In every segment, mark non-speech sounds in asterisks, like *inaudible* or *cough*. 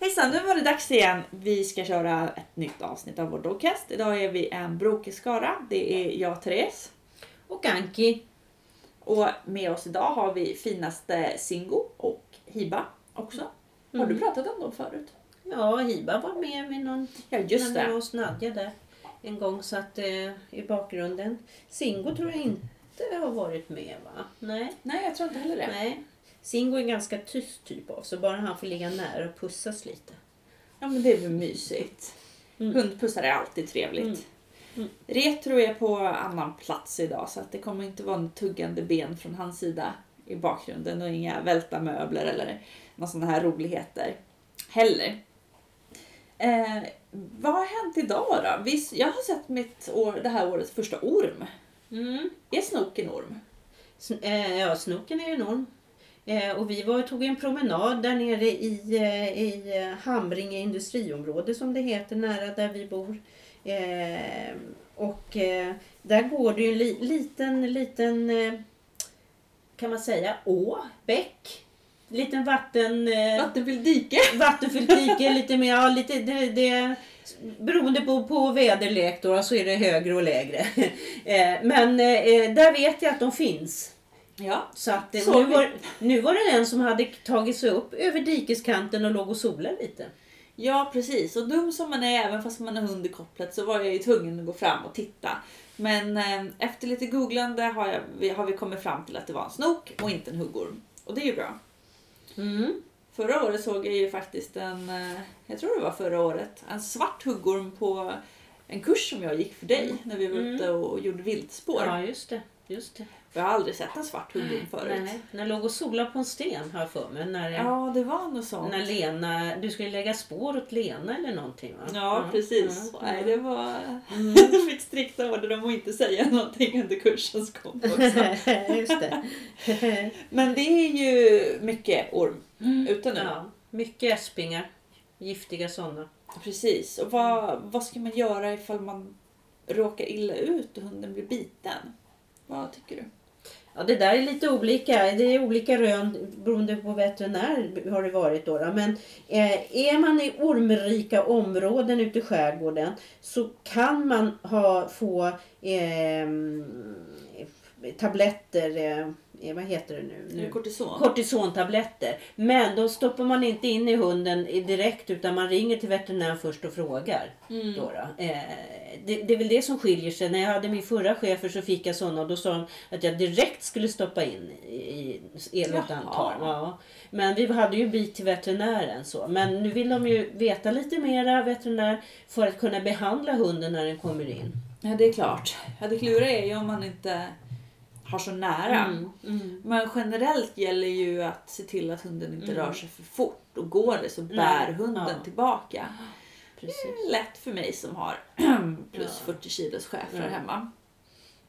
Hejsan, nu var det dags igen. Vi ska köra ett nytt avsnitt av vår Dogcast. Idag är vi en brokig skara. Det är jag, Therese. Och Anki. Och med oss idag har vi finaste Singo och Hiba också. Har du Mm. pratat om dem förut? Ja, Hiba var med med någon Ja, just det. hos Nadja där en gång satt eh, i bakgrunden. Singo tror jag inte har varit med va? Nej. Nej, jag tror inte heller det. Nej. Singo är en ganska tyst typ av så bara han får ligga nära och pussas lite. Ja, men det är väl mysigt. Mm. Hundpussar är alltid trevligt. Mm. Mm. Retro är på annan plats idag så att det kommer inte vara en tuggande ben från hans sida i bakgrunden och inga välta möbler eller några sådana här roligheter heller. Eh, vad har hänt idag då? Vi, jag har sett mitt år, det här årets första orm. Mm. Är snok en orm? Sn- eh, ja, snoken är enorm. Eh, och vi var, tog en promenad där nere i, eh, i eh, Hamringe industriområde som det heter, nära där vi bor. Eh, och eh, där går det ju en li, liten, liten, eh, kan man säga, å, bäck. Liten vatten... Vattenfyllt dike? *laughs* vattenfyllt dike, lite mer, ja, lite, det, det, beroende på, på väderlek då, så är det högre och lägre. *laughs* Men där vet jag att de finns. Ja. Så att Så nu, var, nu var det en som hade tagit sig upp över dikeskanten och låg och solade lite. Ja precis, och dum som man är även fast man har hund i kopplet så var jag ju tvungen att gå fram och titta. Men eh, efter lite googlande har, jag, vi, har vi kommit fram till att det var en snok och inte en huggorm. Och det är ju bra. Mm. Förra året såg jag ju faktiskt en, eh, jag tror det var förra året, en svart huggorm på en kurs som jag gick för dig när vi var Mm. ute och gjorde viltspår. Ja, just det. Just det. Jag har aldrig sett en svart huggorm förut. Nej, när jag låg och solade på en sten har jag för mig. När, Ja, det var något sånt. när Lena, du skulle lägga spår åt Lena eller någonting va? Ja, precis. Ja, Nej, det var... Mm. *laughs* Jag fick strikta order om att inte säga någonting under kursens gång också. *laughs* just det. *laughs* Men det är ju mycket orm ute nu. ja, mycket äspingar. Giftiga sådana. Precis. Och vad, vad ska man göra ifall man råkar illa ut och hunden blir biten? Vad tycker du? Ja, det där är lite olika. Det är olika rön beroende på veterinär har det varit då. då. Men eh, är man i ormrika områden ute i skärgården så kan man ha, få eh, tabletter, eh, vad heter det nu? Nu? kortison? Kortisontabletter. Men då stoppar man inte in i hunden direkt utan man ringer till veterinären först och frågar. Mm. Då då. Eh, det, det är väl det som skiljer sig. När jag hade min förra chefer så fick jag sådana och då sa de att jag direkt skulle stoppa in i, i elutantag. Jaha. Ja. Men vi hade ju en bit till veterinären så. Men nu vill de ju veta lite mera veterinär för att kunna behandla hunden när den kommer in. Ja, det är klart. Ja, det kluriga är ju om man inte har så nära. Mm, mm. Men generellt gäller ju att se till att hunden inte Mm. rör sig för fort. Och går det så bär hunden Ja. tillbaka. Precis. Lätt för mig som har *clears throat* plus Ja. 40 kilos chefer Ja. hemma.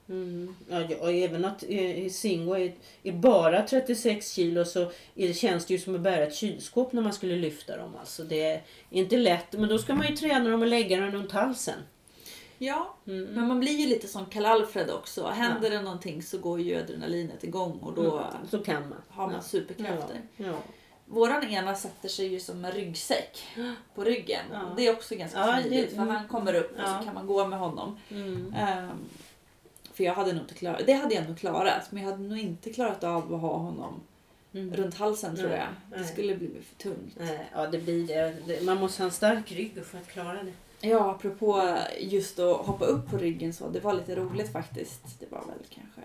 Mm. Ja, och även att eh, Singo är, är bara 36 kilo så är det, känns det ju som att bära ett kylskåp när man skulle lyfta dem. Alltså, det är inte lätt, men då ska man ju träna dem och lägga dem runt halsen. Ja, Mm. men man blir ju lite som Karl-Alfred också. Händer det någonting så går ju adrenalinet igång och då Mm. Så kan man. har man Ja. superkrafter. Ja. Ja. Våran ena sätter sig ju som en ryggsäck på ryggen. Ja. Det är också ganska Ja, det- smidigt för han kommer upp och Ja. så kan man gå med honom. Mm. Ehm, för jag hade nog inte klarat, det hade jag nog klarat men jag hade nog inte klarat av att ha honom Mm. runt halsen tror Nej, jag. Det nej. skulle bli för tungt. Nej, Ja, det blir det. det. Man måste ha en stark rygg för att klara det. Ja, apropå just att hoppa upp på ryggen så, det var lite roligt faktiskt. Det var väl kanske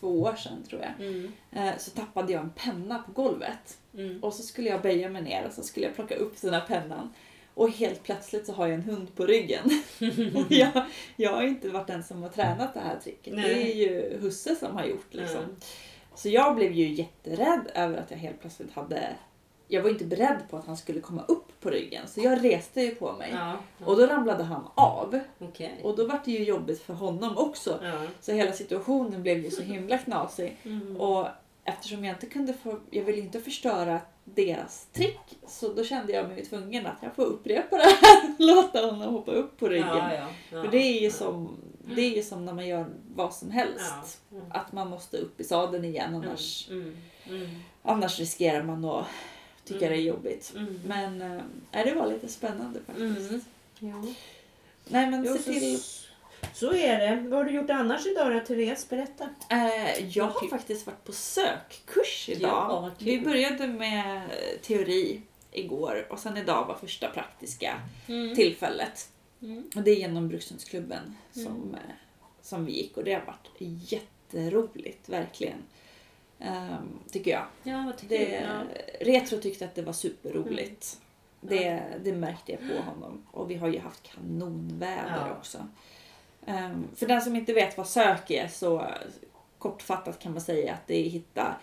två år sedan tror jag. Mm. Eh, Så tappade jag en penna på golvet. Mm. Och så skulle jag böja mig ner och så skulle jag plocka upp den här pennan. Och helt plötsligt så har jag en hund på ryggen. *laughs* och jag, jag har inte varit den som har tränat det här tricket. Det Nej. är ju husse som har gjort liksom. Ja. Så jag blev ju jätterädd över att jag helt plötsligt hade... Jag var inte beredd på att han skulle komma upp på ryggen. Så jag reste ju på mig. Ja, Och då ramlade han av. okej. Och då var det ju jobbigt för honom också. Ja. Så hela situationen blev ju så himla knasig. Mm. Och eftersom jag inte kunde få, jag ville inte förstöra deras trick så då kände jag mig tvungen att jag får upprepa det här. *laughs* Låta honom hoppa upp på ryggen. Ja, ja, ja. För det är ju Ja. som, det är ju som när man gör vad som helst. Ja. Mm. Att man måste upp i sadeln igen annars, Mm. Mm. annars riskerar man att tycka det är jobbigt. Mm. Men äh, det var lite spännande faktiskt. Mm. Ja. Nej men Jo, se så, till. så är det. Vad har du gjort annars idag då, Therese? Berätta. Eh, jag har Typ. faktiskt varit på sökkurs idag. Ja. Vi började med teori igår och sen idag var första praktiska tillfället. Mm. Och det är genom Brukshundsklubben som, Mm. eh, som vi gick och det har varit jätteroligt, verkligen. Ehm, tycker jag. Ja, tycker Det? Ja. Retro tyckte att det var superroligt. Mm. Det, det märkte jag på honom. Och vi har ju haft kanonväder Ja. också. Ehm, för den som inte vet vad sök är så kortfattat kan man säga att det är hitta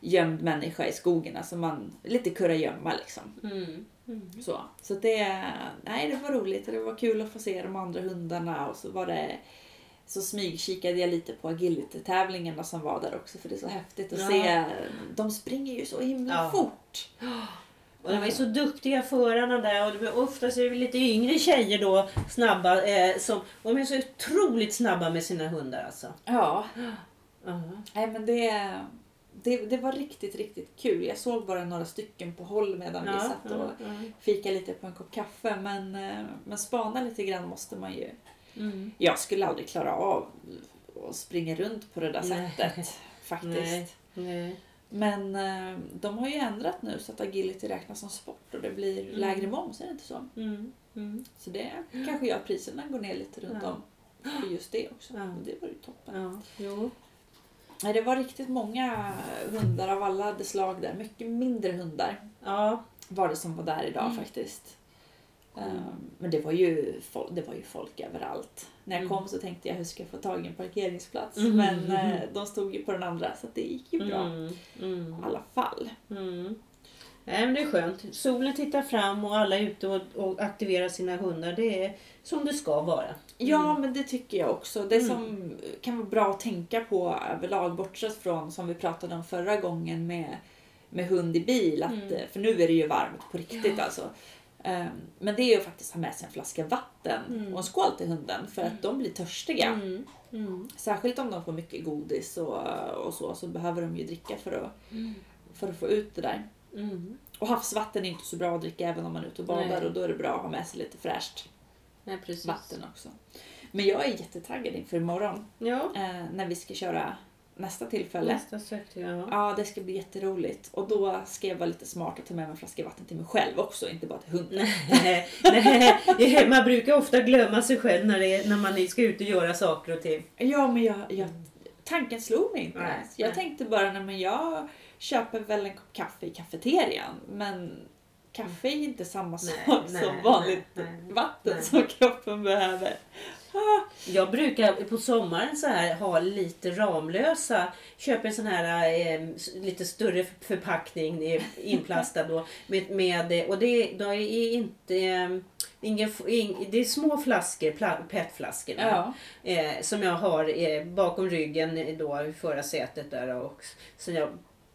gömd människa i skogen. Alltså man, lite kurragömma liksom. Mm. Mm. Så, så det, nej, det var roligt och det var kul att få se de andra hundarna och så var det så smygkikade jag lite på agility-tävlingarna som var där också för det är så häftigt att Ja. se. De springer ju så himla Ja. fort. Och de är så duktiga förarna där och de är oftast är det lite yngre tjejer då snabba. Eh, som, de är så otroligt snabba med sina hundar alltså. Ja, Ja. nej men det, det, det var riktigt, riktigt kul. Jag såg bara några stycken på håll medan vi Ja, satt och ja, ja. fikade lite på en kopp kaffe men, eh, men spana lite grann måste man ju. Mm. Jag skulle aldrig klara av att springa runt på det där Nej. sättet *laughs* faktiskt. Nej. Men eh, de har ju ändrat nu så att agility räknas som sport och det blir Mm. lägre moms, är det inte så? Mm. Mm. Så det kanske gör att priserna går ner lite runt Ja. om för just det också. Ja. Det var ju toppen. Ja. Nej, det var riktigt många hundar av alla de slag där. Mycket mindre hundar Ja. var det som var där idag Mm. faktiskt. Mm. Um, men det var, ju folk, det var ju folk överallt. När jag Mm. kom så tänkte jag hur ska jag få tag i en parkeringsplats? Mm. Men eh, *laughs* de stod ju på den andra så det gick ju bra. Mm. Mm. I alla fall. Mm. Nej, men det är skönt. Solen tittar fram och alla är ute och, och aktiverar sina hundar. Det är som det ska vara. Ja, men det tycker jag också. Det Mm. som kan vara bra att tänka på överlag, bortsett från som vi pratade om förra gången med, med hund i bil, att, Mm. för nu är det ju varmt på riktigt Ja. alltså. Ehm, Men det är ju att faktiskt ha med sig en flaska vatten Mm. och en skål till hunden för att de blir törstiga. Mm. Mm. Särskilt om de får mycket godis och, och så, så behöver de ju dricka för att, Mm. för att få ut det där. Mm. Och havsvatten är inte så bra att dricka även om man är ute och badar Nej. och då är det bra att ha med sig lite fräscht precis. vatten också. Men jag är jättetaggad inför imorgon Ja. eh, när vi ska köra nästa tillfälle. Nästa sökte jag. Ja. Det ska bli jätteroligt. Och då ska jag vara lite smart och ta med mig en flaska vatten till mig själv också, inte bara till hunden. Nej, nej, man brukar ofta glömma sig själv när, är, när man ska ut och göra saker och ting. Ja, men jag, jag, tanken slog mig inte Nej, ens. Jag nej. tänkte bara, nej, men jag köper väl en kopp kaffe i kafeterian. Men kaffe är inte samma sak nej, som vanligt vatten som kroppen behöver. Jag brukar på sommaren så här ha lite Ramlösa. Köper en sån här eh, lite större förpackning eh, inplastad då. Med, med, och det, då är inte... Eh, ingen, ing, det är små flaskor, petflaskor. ja. eh, som jag har eh, bakom ryggen eh, då i förarsätet där och så jag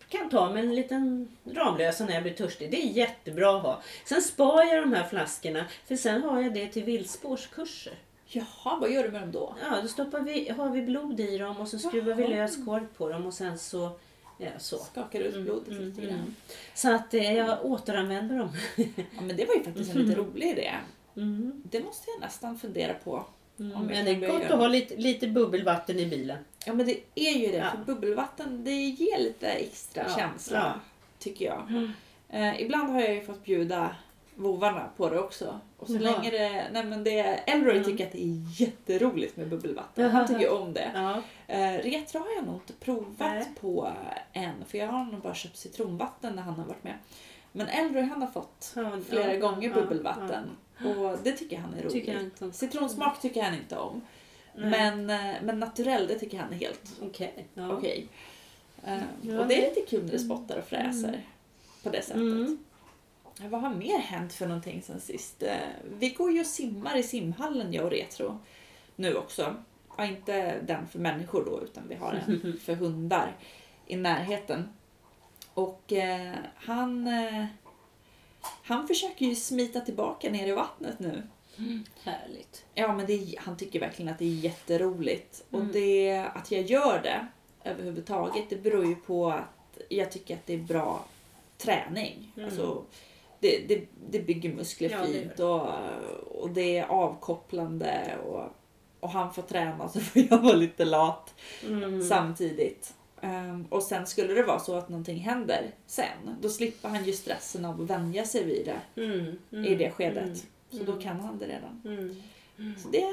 kan ta med en liten Ramlösa när jag blir törstig. Det är jättebra att ha. Sen spar jag de här flaskorna för sen har jag det till viltspårskurser. Jaha, vad gör du med dem då? Ja, då stoppar vi, har vi blod i dem och så skruvar vi Jaha. lös kork på dem och sen så Ja, så. Skakar ut blodet Mm, lite mm, grann. mm. Så att eh, jag återanvänder dem. Ja, men det var ju faktiskt en lite rolig idé. Mm. Det måste jag nästan fundera på. Mm. Om jag Men det är gott att ha lite, lite bubbelvatten i bilen. Ja men det är ju det, Ja. för bubbelvatten det ger lite extra Ja, känsla. ja. Tycker jag. Mm. Eh, ibland har jag ju fått bjuda vovarna på det också. Och så Ja. länge det, nej men det, Elroy Mm. tycker att det är jätteroligt med bubbelvatten. Jaha. Han tycker om det. Ja. Eh, retro har jag nog inte provat Nej. på än. För jag har nog bara köpt citronvatten när han har varit med. Men Elroy han har fått Ja, flera ja, gånger bubbelvatten. Och det tycker han är roligt. Tycker. Citronsmak tycker han inte om. Nej. Men, eh, men naturell det tycker han är helt Okej. Ja. okej. Eh, Ja. Och det är lite kul när det spottar och fräser Mm. på det sättet. Mm. Vad har mer hänt för någonting sen sist? Eh, Vi går ju och simmar i simhallen jag och Retro nu också. Ja, inte den för människor då utan vi har en *laughs* för hundar i närheten. Och eh, han, eh, han försöker ju smita tillbaka ner i vattnet nu. Härligt. Ja, men det, han tycker verkligen att det är jätteroligt. Och Mm. det, att jag gör det överhuvudtaget, det beror ju på att jag tycker att det är bra träning. Mm. Alltså, det, det, det bygger muskler Ja, fint och, och det är avkopplande. Och, och han får träna så får jag vara lite lat Mm. samtidigt. Ehm, och sen skulle det vara så att någonting händer sen, då slipper han ju stressen av att vänja sig vid det Mm. Mm. i det skedet. Mm. Så då kan han det redan. Mm. Så det,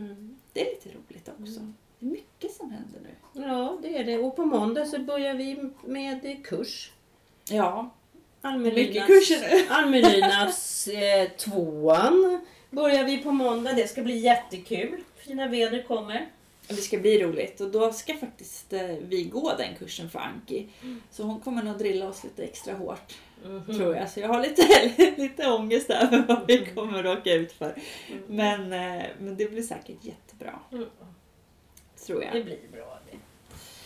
Mm. det är lite roligt också. Mm. Det är mycket som händer nu. Ja, det är det. Och på måndag så börjar vi med kurs. Ja, mycket kurser *laughs* nu. Almelinas eh, tvåan börjar vi på måndag. Det ska bli jättekul. Fina väder kommer. Det ska bli roligt och då ska faktiskt eh, vi gå den kursen för Anki. Så hon kommer nog drilla oss lite extra hårt Mhm. tror jag. Så jag har lite, *laughs* lite ångest över vad vi kommer att råka ut för. Mm. Men, eh, men det blir säkert jättebra Mm. tror Det jag. blir bra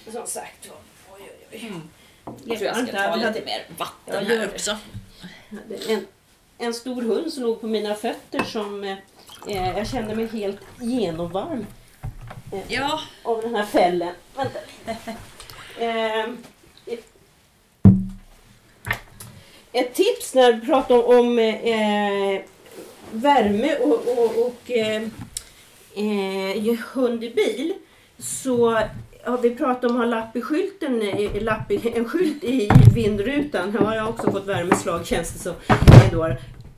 det. Som sagt var. Oj, oj, oj. Jag tror jag ska ta lite mer vatten här också. en, en stor hund som låg på mina fötter som eh, eh, jag kände mig helt genomvarm eh, Ja, av den här fällen. Vänta. eh, ett, tips när vi pratar om, om eh, värme och, och, och eh, eh, hund i bil så har vi pratat om att ha lapp i skylten, lapp i, en skylt i vindrutan. Ja, jag har också fått värmeslag känns det som.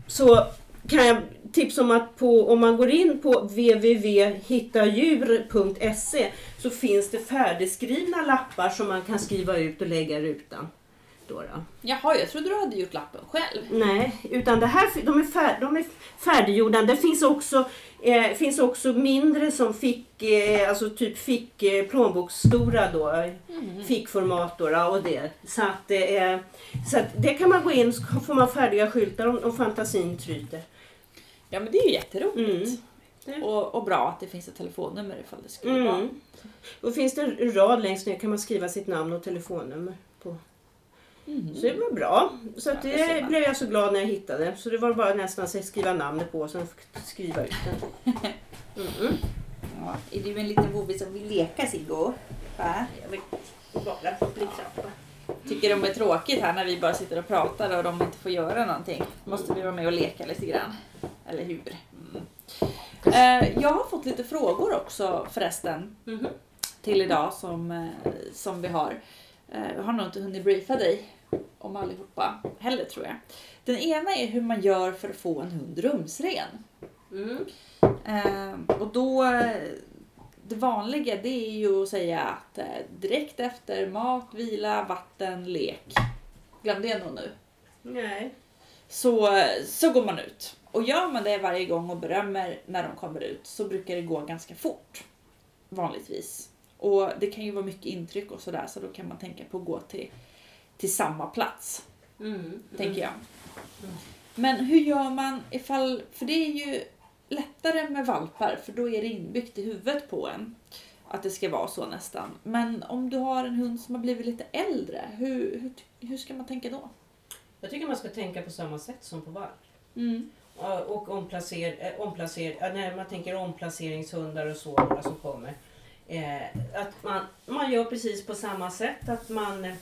Så kan jag tipsa om att på, om man går in på www.hittadjur.se så finns det färdigskrivna lappar som man kan skriva ut och lägga i rutan. Då då. Jaha, jag trodde du hade gjort lappen själv. Nej, utan det här, de är, fär, de är färdiggjorda. Det finns också, eh, finns också mindre som fick, eh, alltså typ fick eh, plånboksstora då, Mm. fickformat då, då och det. Så att, eh, så att det kan man gå in så får man färdiga skyltar om, om fantasin tryter. Ja men det är ju jätteroligt. Mm. Och, och bra att det finns ett telefonnummer ifall det skulle vara. Mm. Och finns det en rad längst ner kan man skriva sitt namn och telefonnummer. Mm. Så det var bra. Så det det blev jag så glad när jag hittade. Så det var bara nästan att skriva namnet på och sen skriva ut den. *laughs* Mm. Ja, är du en liten vovve som vill leka Siggo? Va? Jag vill bara bli trappa. Tycker de är tråkigt här när vi bara sitter och pratar och de inte får göra någonting? Måste vi vara med och leka lite grann? Eller hur? Mm. Eh, jag har fått lite frågor också förresten Mhm. till idag som, eh, som vi har. Eh, jag har nog inte hunnit briefa dig om allihopa heller tror jag. Den ena är hur man gör för att få en hund rumsren. Mm. Eh, och då, det vanliga det är ju att säga att eh, direkt efter mat, vila, vatten, lek. Glömde jag nog nu. Nej. Så, så går man ut. Och gör man det varje gång och berömmer när de kommer ut så brukar det gå ganska fort. Vanligtvis. Och det kan ju vara mycket intryck och sådär så då kan man tänka på att gå till, till samma plats. Mm. Tänker jag. Mm. Men hur gör man ifall, för det är ju lättare med valpar för då är det inbyggt i huvudet på en. Att det ska vara så nästan. Men om du har en hund som har blivit lite äldre, hur, hur, hur ska man tänka då? Jag tycker man ska tänka på samma sätt som på valp. Mm. Och omplacer, eh, omplacer, när man tänker omplaceringshundar och så några som kommer. Eh, att man, man gör precis på samma sätt. Att man,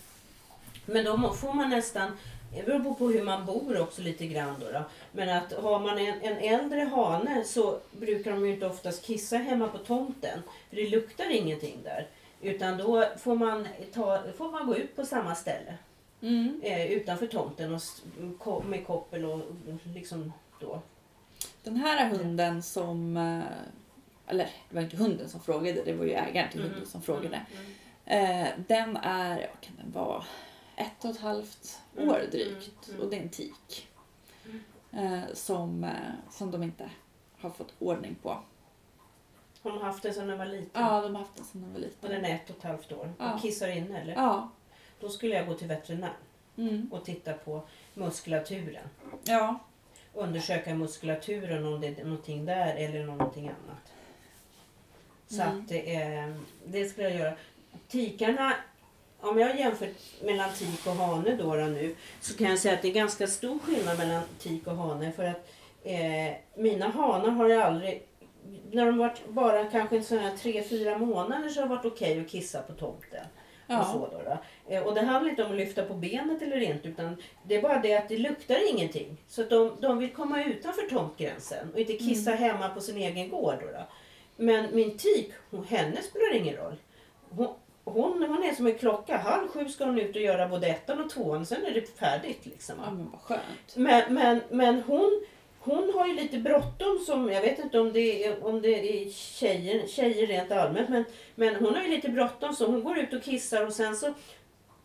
men då får man nästan, det beror på hur man bor också lite grann då. då. Men att har man en, en äldre hane så brukar de ju inte oftast kissa hemma på tomten. För det luktar ingenting där. Utan då får man, ta, får man gå ut på samma ställe Mm. eh, utanför tomten och, med koppel och liksom då. Den här hunden som, eh, eller det var inte hunden som frågade, det var ju ägaren till hunden som frågade. Eh, Den är, vad kan den vara, ett och ett halvt Mm, år mm, drygt mm. och det är en tik. Eh, Som, eh, som de inte har fått ordning på. Har de haft den sedan den var liten? Ja, de har haft den sedan de var Och liten. den är ett och ett halvt år. Ja. Och kissar inne eller? Ja. Då skulle jag gå till veterinär Mm. och titta på muskulaturen. Ja. Undersöka muskulaturen om det är någonting där eller någonting annat. Så Mm. att det, är, det skulle jag göra. Tikarna, om jag jämför mellan tik och hane då, då nu så kan jag säga att det är ganska stor skillnad mellan tik och hane för att eh, mina hanar har jag aldrig när de varit bara kanske sådana här tre, fyra månader så har det varit okej att kissa på tomten. Ja. Och, så då, då. Eh, och det handlar inte om att lyfta på benet eller inte utan det är bara det att det luktar ingenting. Så de, de vill komma utanför tomtgränsen och inte kissa hemma på sin egen gård. Då, då. Men min tik, hon, henne spelar ingen roll. Hon, hon, hon är som en klocka. Halv sju ska hon ut och göra både ettan och tvåan. Sen är det färdigt. Liksom. Ja men vad skönt. Men, men, men hon, hon har ju lite bråttom som, jag vet inte om det är, om det är tjejer, tjejer rent allmänt, men, men hon har ju lite bråttom så hon går ut och kissar och sen så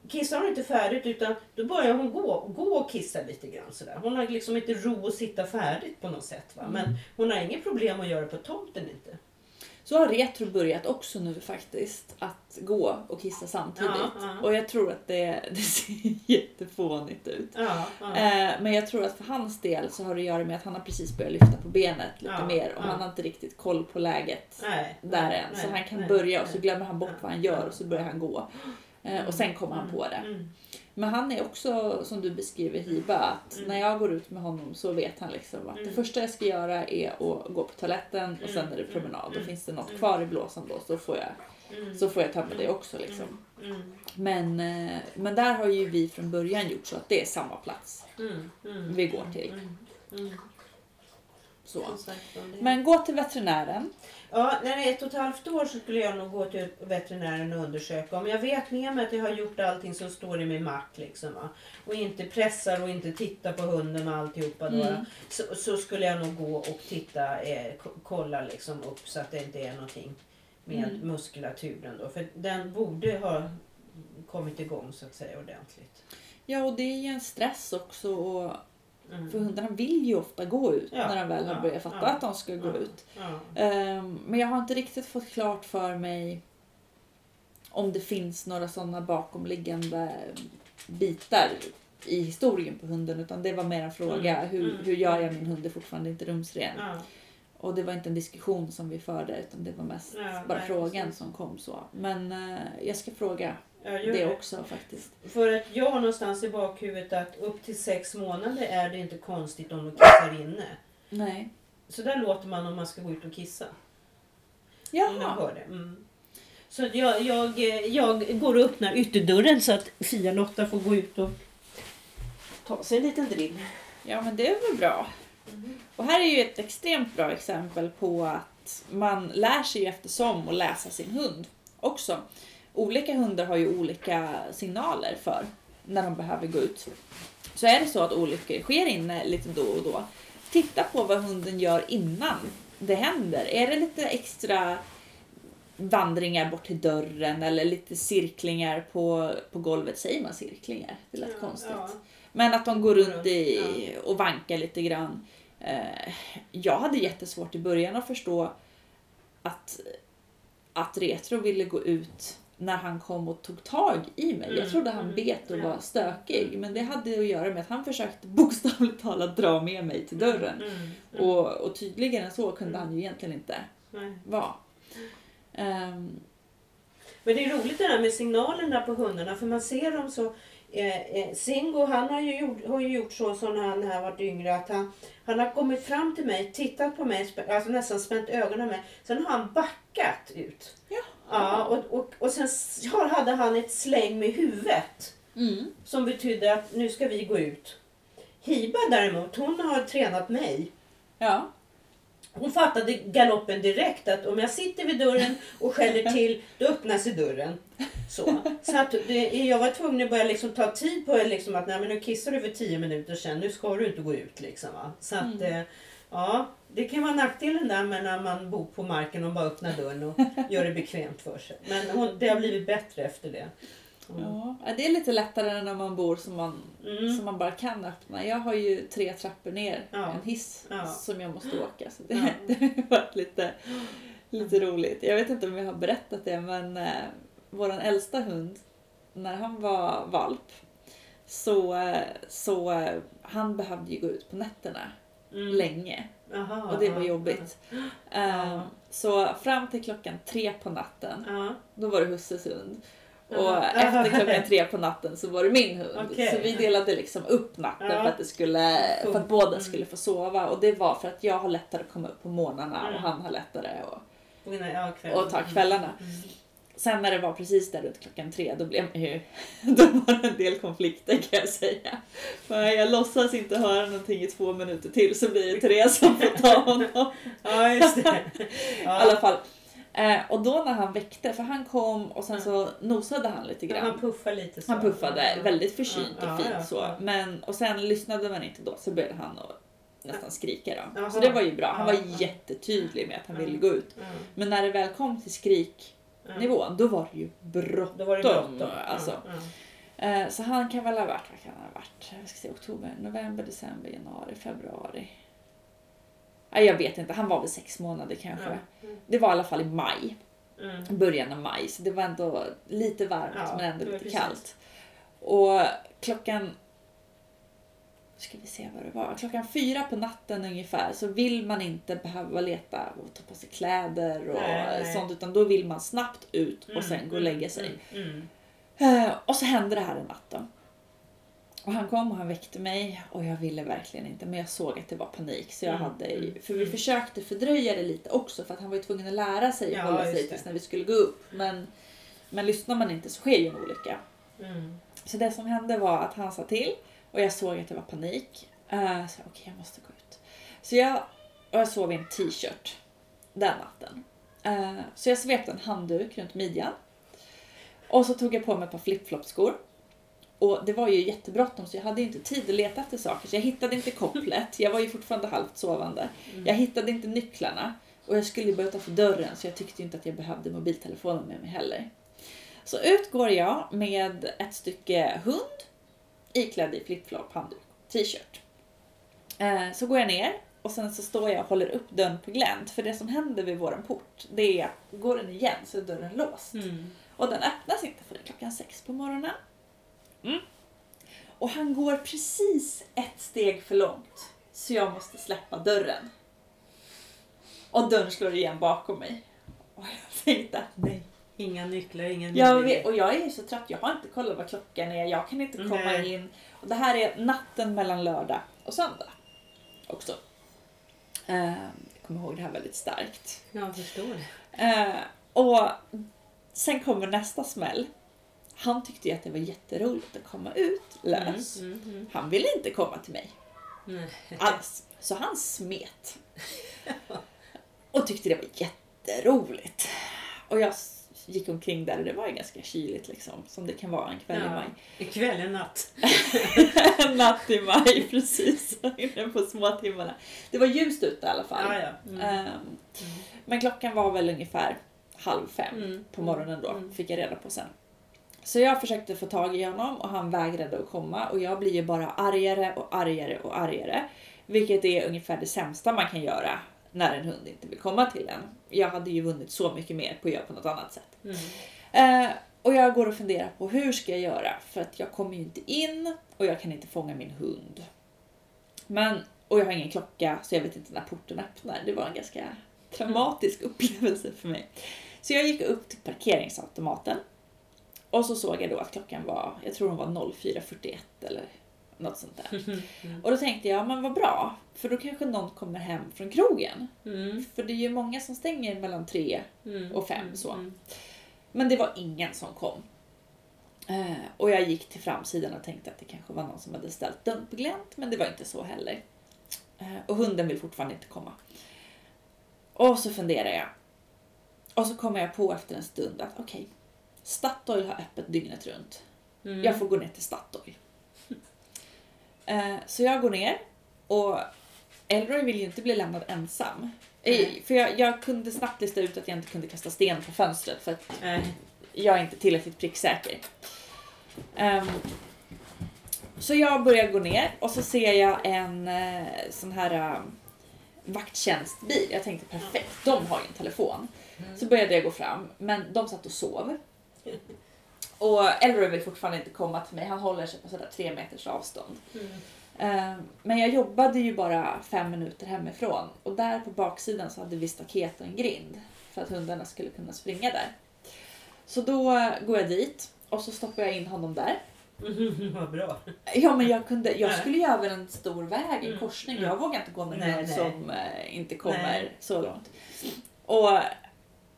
kissar hon inte färdigt utan då börjar hon gå, gå och kissa lite grann sådär. Hon har liksom inte ro att sitta färdigt på något sätt va. Men hon har inget problem att göra på tomten inte. Så har Retro börjat också nu faktiskt att gå och kissa samtidigt. Ja, ja. Och jag tror att det, *laughs* det ser jättefånigt ut. Ja. Eh, men jag tror att för hans del så har det att göra med att han har precis börjat lyfta på benet lite mer och han har inte riktigt koll på läget nej, där nej, än. Så nej, han kan börja och så glömmer han bort vad han gör och så börjar han gå. Eh, och sen kommer han på det. Mm. Men han är också som du beskriver Hiba att Mm. när jag går ut med honom så vet han liksom att det Mm. första jag ska göra är att gå på toaletten och sen är det Mm. promenad. Mm. finns det något Mm. kvar i blåsan då så får jag, Mm. så får jag tömma det också. Liksom. Mm. Men, eh, men där har ju vi från början gjort så att det är samma plats. Mm. Mm. Vi går till. Mm. Mm. Så. Men gå till veterinären. Ja, när det är ett och ett halvt år så skulle jag nog gå till veterinären och undersöka. Om jag vet med mig att jag har gjort allting som står i min makt liksom, va? och inte pressar och inte tittar på hunden och alltihopa då, Mm. så, så skulle jag nog gå och titta, eh, ko- kolla liksom upp så att det inte är någonting med Mm. muskulaturen då. För den borde ha kommit igång så att säga ordentligt. Ja, och det är ju en stress också. Och, Mm. för hundarna vill ju ofta gå ut Ja, när de väl har ja, börjat fatta ja, att de ska gå ut. Ehm, men jag har inte riktigt fått klart för mig om det finns några sådana bakomliggande bitar i historien på hunden. Utan det var mer en fråga. Mm, Hur, mm, hur gör jag min hund är fortfarande inte rumsren? Och det var inte en diskussion som vi förde utan det var mest bara nej, frågan precis. som kom så. Men eh, jag ska fråga det också faktiskt. För att jag har någonstans i bakhuvudet att upp till sex månader är det inte konstigt om de kissar inne. Nej. Så där låter man om man ska gå ut och kissa. Jaha. hör det. Mm. Så jag, jag, jag går och öppnar ytterdörren så att Fia-Lotta får gå ut och ta sig en liten drill. Ja men det är väl bra. Mm. Och här är ju ett extremt bra exempel på att man lär sig ju eftersom att läsa sin hund också. Olika hundar har ju olika signaler för när de behöver gå ut. Så är det så att olyckor sker inne lite då och då, titta på vad hunden gör innan det händer. Är det lite extra vandringar bort till dörren eller lite cirklingar på, på golvet? Säger man cirklingar? Det lät konstigt. Ja. Men att de går runt i och vankar lite grann. Eh, Jag hade jättesvårt i början att förstå att, att Retro ville gå ut när han kom och tog tag i mig. Jag Mm, trodde han mm, bet och var stökig. Men det hade att göra med att han försökte *laughs* bokstavligt talat dra med mig till dörren. Mm. Mm. Och, och tydligare än så kunde han ju egentligen inte vara. Ehm, Men det är roligt det där med signalerna på hundarna för man ser dem så Eh, eh, Singo han har ju, gjort, har ju gjort så som när han har varit yngre att han, han har kommit fram till mig, tittat på mig, alltså nästan spänt ögonen med Sen har han backat ut. Ja. Ja, och, och, och sen hade han ett släng med huvudet mm. som betydde att nu ska vi gå ut. Hiba däremot, hon har tränat mig. Ja. Hon fattade galoppen direkt att om jag sitter vid dörren och skäller till då öppnar sig dörren. Så, så att det, jag var tvungen att börja liksom ta tid på liksom att nej, men nu kissar du för tio minuter sedan, nu ska du inte gå ut. Liksom, va? Så att, Mm. Ja, det kan vara nackdelen där med när man bor på marken och bara öppnar dörren och *laughs* gör det bekvämt för sig. Men hon, det har blivit bättre efter det. Mm. ja. Det är lite lättare när man bor som man Mm. som man bara kan öppna. Jag har ju tre trappor ner, Ja. en hiss Ja. som jag måste åka. Så det, Ja. *laughs* det har varit lite, lite roligt. Jag vet inte om jag har berättat det men eh, våran äldsta hund, när han var valp så, eh, så eh, han behövde ju gå ut på nätterna Mm. länge Aha, och det var jobbigt. Ja. Eh, Så fram till klockan tre på natten, Ja. då var det husses hund. Och efter klockan tre på natten så var det min hund. Okej. Så vi delade liksom upp natten för, att det skulle, för att båda Mm. skulle få sova. Och det var för att jag har lättare att komma upp på morgnarna och han har lättare att, att ta kvällarna. Mm. Sen när det var precis där runt klockan tre, då blev man ju... *laughs* Då var det en del konflikter kan jag säga. För jag låtsas inte höra någonting i två minuter till så blir det Therese som får ta honom. *laughs* Ja, just det. *laughs* I alla fall. Eh, och då när han väckte, för han kom och sen så nosade han lite Ja, grann. han puffar lite så. Han puffade Ja. väldigt försynt Ja, och fint ja, så. ja. Men, och sen lyssnade man inte då så började han att nästan skrika då. Så det var ju bra. Han var Ja, ja. jättetydlig med att han Ja. ville gå ut. Ja, Men när det väl kom till skriknivån ja. då var det ju bråttom. Då var det bråttom. Alltså. Eh, så han kan väl ha varit, vad kan han ha varit? Jag ska se, oktober, november, december, januari, februari. Nej, jag vet inte, han var väl sex månader kanske. Mm. Det var i alla fall i maj, Mm. början av maj. Så det var ändå lite varmt men ändå lite kallt. Och klockan ska vi se vad det var. Klockan fyra på natten ungefär så vill man inte behöva leta och ta på sig kläder och Nej, nej. sånt utan då vill man snabbt ut och Mm, sen gå och mm, lägga sig. Mm. Mm. Eh, och så hände det här en natt då. Och han kom och han väckte mig och jag ville verkligen inte men jag såg att det var panik så jag Mm, hade mm, för vi försökte fördröja det lite också för att han var ju tvungen att lära sig Ja, hålla sig tills när vi skulle gå upp men men lyssnar man inte så sker ju en olycka. Så det som hände var att han sa till och jag såg att det var panik. Uh, så okej, jag måste gå ut. Så jag, och jag sov i en t-shirt den natten. Eh, så jag svepte en handduk runt midjan. Och så tog jag på mig ett par flip-flop-skor. Och det var ju jättebråttom så jag hade inte tid att leta efter saker. Så jag hittade inte kopplet. Jag var ju fortfarande halvt sovande. Mm. Jag hittade inte nycklarna. Och jag skulle börja utanför dörren så jag tyckte inte att jag behövde mobiltelefonen med mig heller. Så ut går jag med ett stycke hund iklädd i flip-flop, handduk t-shirt. Eh, Så går jag ner och sen så står jag och håller upp dörren på glänt. För det som händer vid våran port, det är att går den igen så är dörren låst. Mm. Och den öppnas inte förrän klockan sex på morgonen. Mm. Och han går precis ett steg för långt. Så jag måste släppa dörren. Och dörren slår igen bakom mig. Och jag tänkte, nej. Inga nycklar, ingen Jag vet, och jag är så trött, jag har inte kollat vad klockan är, jag kan inte komma Nej. in. Och det här är natten mellan lördag och söndag. Också. Eh, jag kommer ihåg det här väldigt starkt. Jag förstår. Eh, och sen kommer nästa smäll. Han tyckte ju att det var jätteroligt att komma ut lös. Mm, mm, mm. Han ville inte komma till mig alls. Så han smet. *laughs* Och tyckte det var jätteroligt. Och jag gick omkring där och det var ju ganska kyligt liksom. Som det kan vara en kväll i Ja. maj. Ikväll är natt. en *laughs* natt i maj precis. *laughs* Inne på småtimmarna. Det var ljust ute i alla fall. Ja, ja. Mm. Ehm, men klockan var väl ungefär halv fem Mm. på morgonen då, Mm. fick jag reda på sen. Så jag försökte få tag i honom och han vägrade att komma och jag blir ju bara argare och argare och argare. Vilket är ungefär det sämsta man kan göra när en hund inte vill komma till en. Jag hade ju vunnit så mycket mer på att göra på något annat sätt. Mm. Eh, och jag går och funderar på hur ska jag göra för att jag kommer ju inte in och jag kan inte fånga min hund. Men, och jag har ingen klocka så jag vet inte när porten öppnar. Det var en ganska traumatisk *laughs* upplevelse för mig. Så jag gick upp till parkeringsautomaten och så såg jag då att klockan var, jag tror hon var 04.41 eller något sånt där. Mm. Och då tänkte jag, men vad bra, för då kanske någon kommer hem från krogen. Mm. För det är ju många som stänger mellan tre Mm. Och fem, Mm. så. Men det var ingen som kom. Eh, och jag gick till framsidan och tänkte att det kanske var någon som hade ställt dörren på glänt, men det var inte så heller. Eh, och hunden vill fortfarande inte komma. Och så funderar jag. Och så kommer jag på efter en stund att okej, Statoil har öppet dygnet runt. Mm. Jag får gå ner till Statoil. Eh, så jag går ner och Elroy vill ju inte bli lämnad ensam. Nej. För jag, jag kunde snabbt lista ut att jag inte kunde kasta sten på fönstret för att Nej. jag är inte tillräckligt pricksäker. Ehm, så jag börjar gå ner och så ser jag en eh, sån här eh, vakttjänstbil. Jag tänkte perfekt, de har ju en telefon. Så började jag gå fram, men de satt och sov. Och Elroy vill fortfarande inte komma till mig, han håller sig på sådär tre meters avstånd. Mm. Ehm, Men jag jobbade ju bara fem minuter hemifrån och där på baksidan så hade vi staket och en grind för att hundarna skulle kunna springa där. Så då går jag dit och så stoppar jag in honom där. Mm. *laughs* Vad bra. Ja men jag, kunde, jag skulle ju över en stor väg, en Mm, korsning. Jag vågar inte gå med en hund som eh, inte kommer Nej. så långt. Och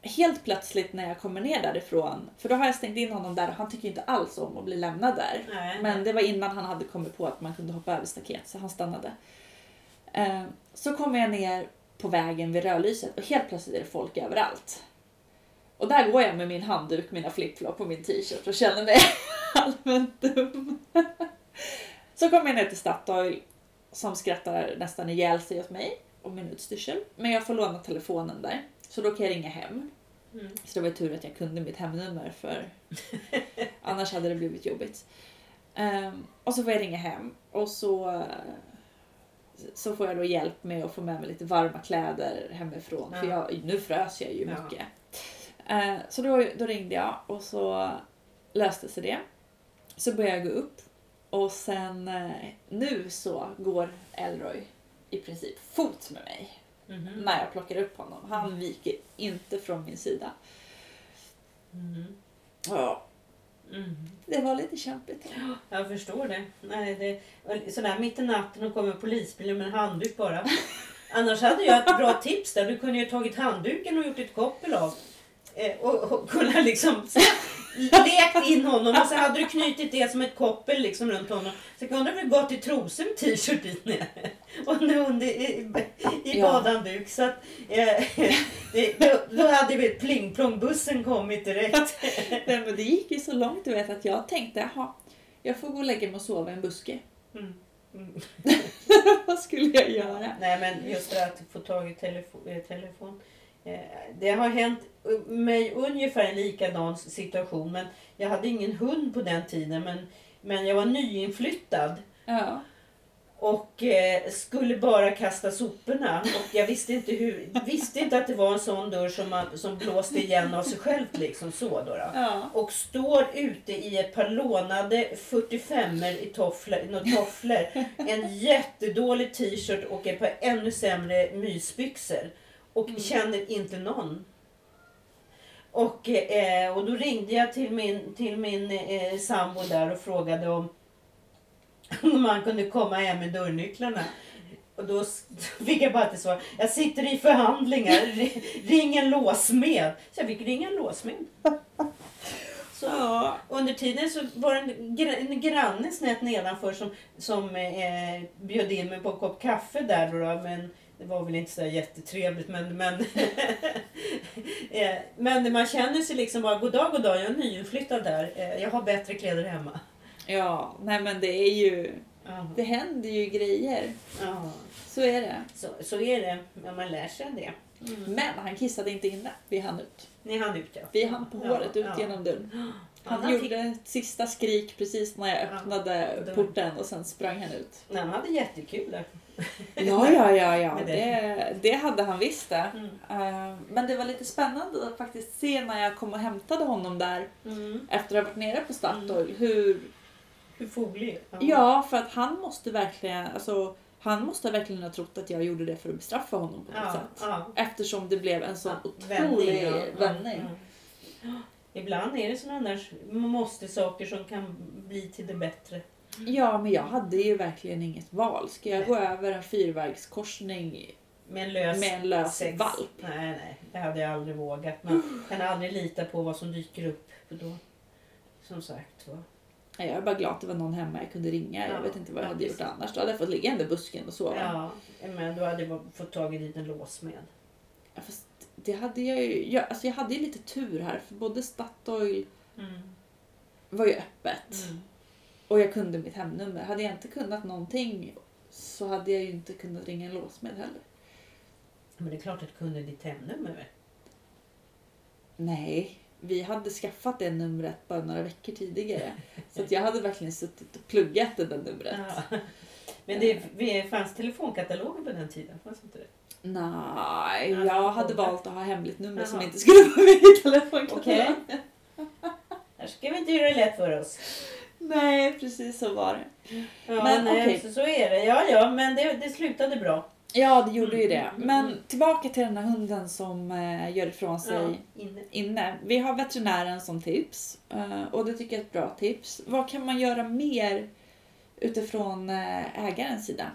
helt plötsligt när jag kommer ner därifrån, för då har jag stängt in honom där och han tycker inte alls om att bli lämnad där. Nej. Men det var innan han hade kommit på att man kunde hoppa över staket så han stannade. Eh, så kommer jag ner på vägen vid rödlyset och helt plötsligt är det folk överallt. Och där går jag med min handduk, mina flipflop och min t-shirt och känner mig *laughs* allmänt dum. *laughs* Så kommer jag ner till Statoil som skrattar nästan ihjäl sig åt mig och min utstyrsel. Men jag får låna telefonen där. Så då kan jag ringa hem. Mm. Så det var tur att jag kunde mitt hemnummer för *laughs* annars hade det blivit jobbigt. Ehm, och så får jag ringa hem och så, så får jag då hjälp med att få med mig lite varma kläder hemifrån. För Ja. jag, nu frös jag ju Ja. mycket. Ehm, så då, då ringde jag och så löste sig det. Så började jag gå upp och sen eh, nu så går Elroy i princip fot med mig Mhm. när jag plockar upp honom. Han viker inte från min sida. Mhm. Ja, Mhm. det var lite kämpigt. Jag förstår det. Nej, det sådär mitt i natten och kommer polisbilen med en handduk bara. Annars hade jag ett bra tips där. Du kunde ju tagit handduken och gjort ett koppel av. Eh, och, och kunna liksom *laughs* lekt in honom och så hade du knutit det som ett koppel liksom runt honom. Så kunde du väl gått i trosor med t-shirt dit nere. Och nu under i, i Ja. badhandduk. Så att, eh, då, då hade väl pling-plong-bussen kommit direkt. Nej, men det gick ju så långt du vet att jag tänkte, jaha, jag får gå och lägga mig och sova i en buske. Mm. Mm. *laughs* Vad skulle jag göra? Nej men just det att få tag i telefon. Eh, telefon. Eh, det har hänt mig ungefär en likadan situation men jag hade ingen hund på den tiden men, men jag var nyinflyttad Ja. och eh, skulle bara kasta soporna och jag visste inte, hur, visste inte att det var en sån dörr som, man, som blåste igen av sig självt liksom så då. då. Ja. Och står ute i ett par lånade 45 i tofflor, tofflor. En jättedålig t-shirt och ett par ännu sämre mysbyxor. Och Mm. känner inte någon. Och, eh, och då ringde jag till min, till min eh, sambo där och frågade om, om *laughs* man kunde komma hem med dörrnycklarna. Och då *laughs* fick jag bara till svar, jag sitter i förhandlingar, Ri- ring en låsmed. Så jag fick ringa en låsmed. *laughs* Så, Ja. under tiden så var det en, en granne snett nedanför som, som eh, bjöd in mig på en kopp kaffe där då men det var väl inte så jättetrevligt men, men, *laughs* eh, men man känner sig liksom bara god dag, god dag, jag är nyinflyttad där, eh, jag har bättre kläder hemma. ja, nej men det är ju, Ja, det händer ju grejer. ja. Så är det. Så, så är det, men man lär sig det. Men han kissade inte inne. Vi hann ut. Ni hann ut ja. Vi hann på Ja, håret ut ja. genom dörren. *gasps* Han, Han gjorde ett sista skrik precis när jag Ja, öppnade dörren. porten och sen sprang han ut. Han hade jättekul där. Ja, ja, ja, ja. Det. Det, hade han visst det. Mm. Eh, Men det var lite spännande att faktiskt se när jag kom och hämtade honom där Mm. efter att ha varit nere på Statoil. Hur, Hur foglig. ja, för att han måste verkligen, alltså, han måste verkligen ha trott att jag gjorde det för att bestraffa honom på något ja, sätt. ja. Eftersom det blev en sån Ja, otrolig ja. vändning. Ja, ja. Ibland är det sådana där måste-saker som kan bli till det bättre. Ja, men jag hade ju verkligen inget val. Ska jag gå över en fyrvägskorsning Med en lös med en lös sex. valp? Nej, nej, det hade jag aldrig vågat. Man kan aldrig lita på vad som dyker upp. Då, som sagt var. Nej, Jag är bara glad att det var någon hemma jag kunde ringa. Jag Ja, vet inte vad jag ja, hade gjort annars. Då hade jag fått ligga under busken och sova. Ja, men du hade bara fått tag i en liten lås med. Ja, Fast det hade jag ju. Jag, alltså jag hade ju lite tur här för både Statoil Mm. var ju öppet Mm. Och jag kunde mitt hemnummer. Hade jag inte kunnat någonting så hade jag ju inte kunnat ringa en låsmed heller. Men det är klart att du kunde ditt hemnummer. väl? Nej, vi hade skaffat det numret bara några veckor tidigare. *laughs* så jag hade verkligen suttit och pluggat det där numret. Ja. Men det vi- fanns telefonkataloger på den tiden? Fanns inte det? Nej, Ja, jag hade valt att ha hemligt nummer som Jaha. inte skulle vara med i telefonkatalogen. Okej. *laughs* Här ska vi inte göra det lätt för oss. Nej, precis så var det. Ja, Men nej, okej. så, så är det. Ja, ja, men det, det slutade bra. Ja, det gjorde ju Mm, det. mm, Men mm. tillbaka till den här hunden som eh, gör ifrån sig Ja, inne. inne. Vi har veterinären som tips eh, och det tycker jag är ett bra tips. Vad kan man göra mer utifrån eh, ägarens sida?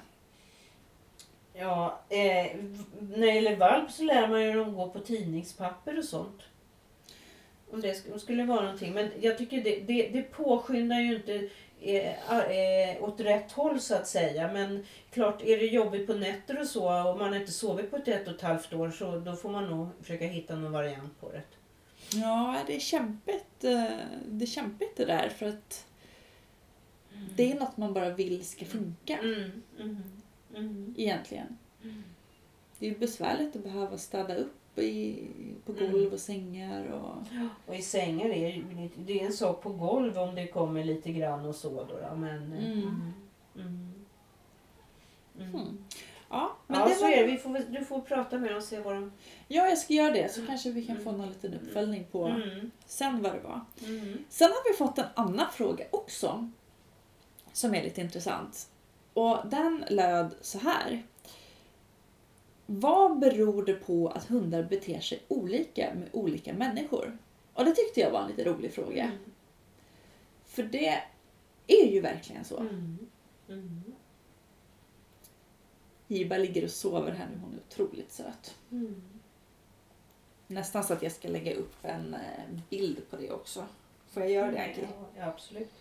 Ja, eh, när det gäller valp så lär man ju dem gå på tidningspapper och sånt. Om det sk- skulle vara någonting. Men jag tycker det, det, det påskyndar ju inte eh, eh, åt rätt håll så att säga. Men klart, är det jobbigt på nätter och så och man har inte sovit på ett ett och ett halvt år så då får man nog försöka hitta någon variant på det. Ja, det är kämpigt. eh, Det är kämpigt det där för att det är något man bara vill ska funka Mm, mm, mm, egentligen. mm. Det är besvärligt att behöva städa upp i, på golv och sängar och... Och i sängar är det är en sak på golv om det kommer lite grann och så då. då men, Mm. mm, mm, mm. Hmm. Ja, men Ja, det så var... är det. Vi får, du får prata med dem och se vad de... Ja, jag ska göra det så kanske vi kan få någon liten uppföljning på Mm. sen vad det var. Mm. Sen har vi fått en annan fråga också som är lite intressant. Och den löd så här. Vad beror det på att hundar beter sig olika med olika människor? Och det tyckte jag var en lite rolig fråga. Mm. För det är ju verkligen så. Mm. Mm. Hiba ligger och sover här nu, hon är otroligt söt. Mm. Nästan så att jag ska lägga upp en eh, bild på det också. Får jag göra det Aggie? Ja, absolut.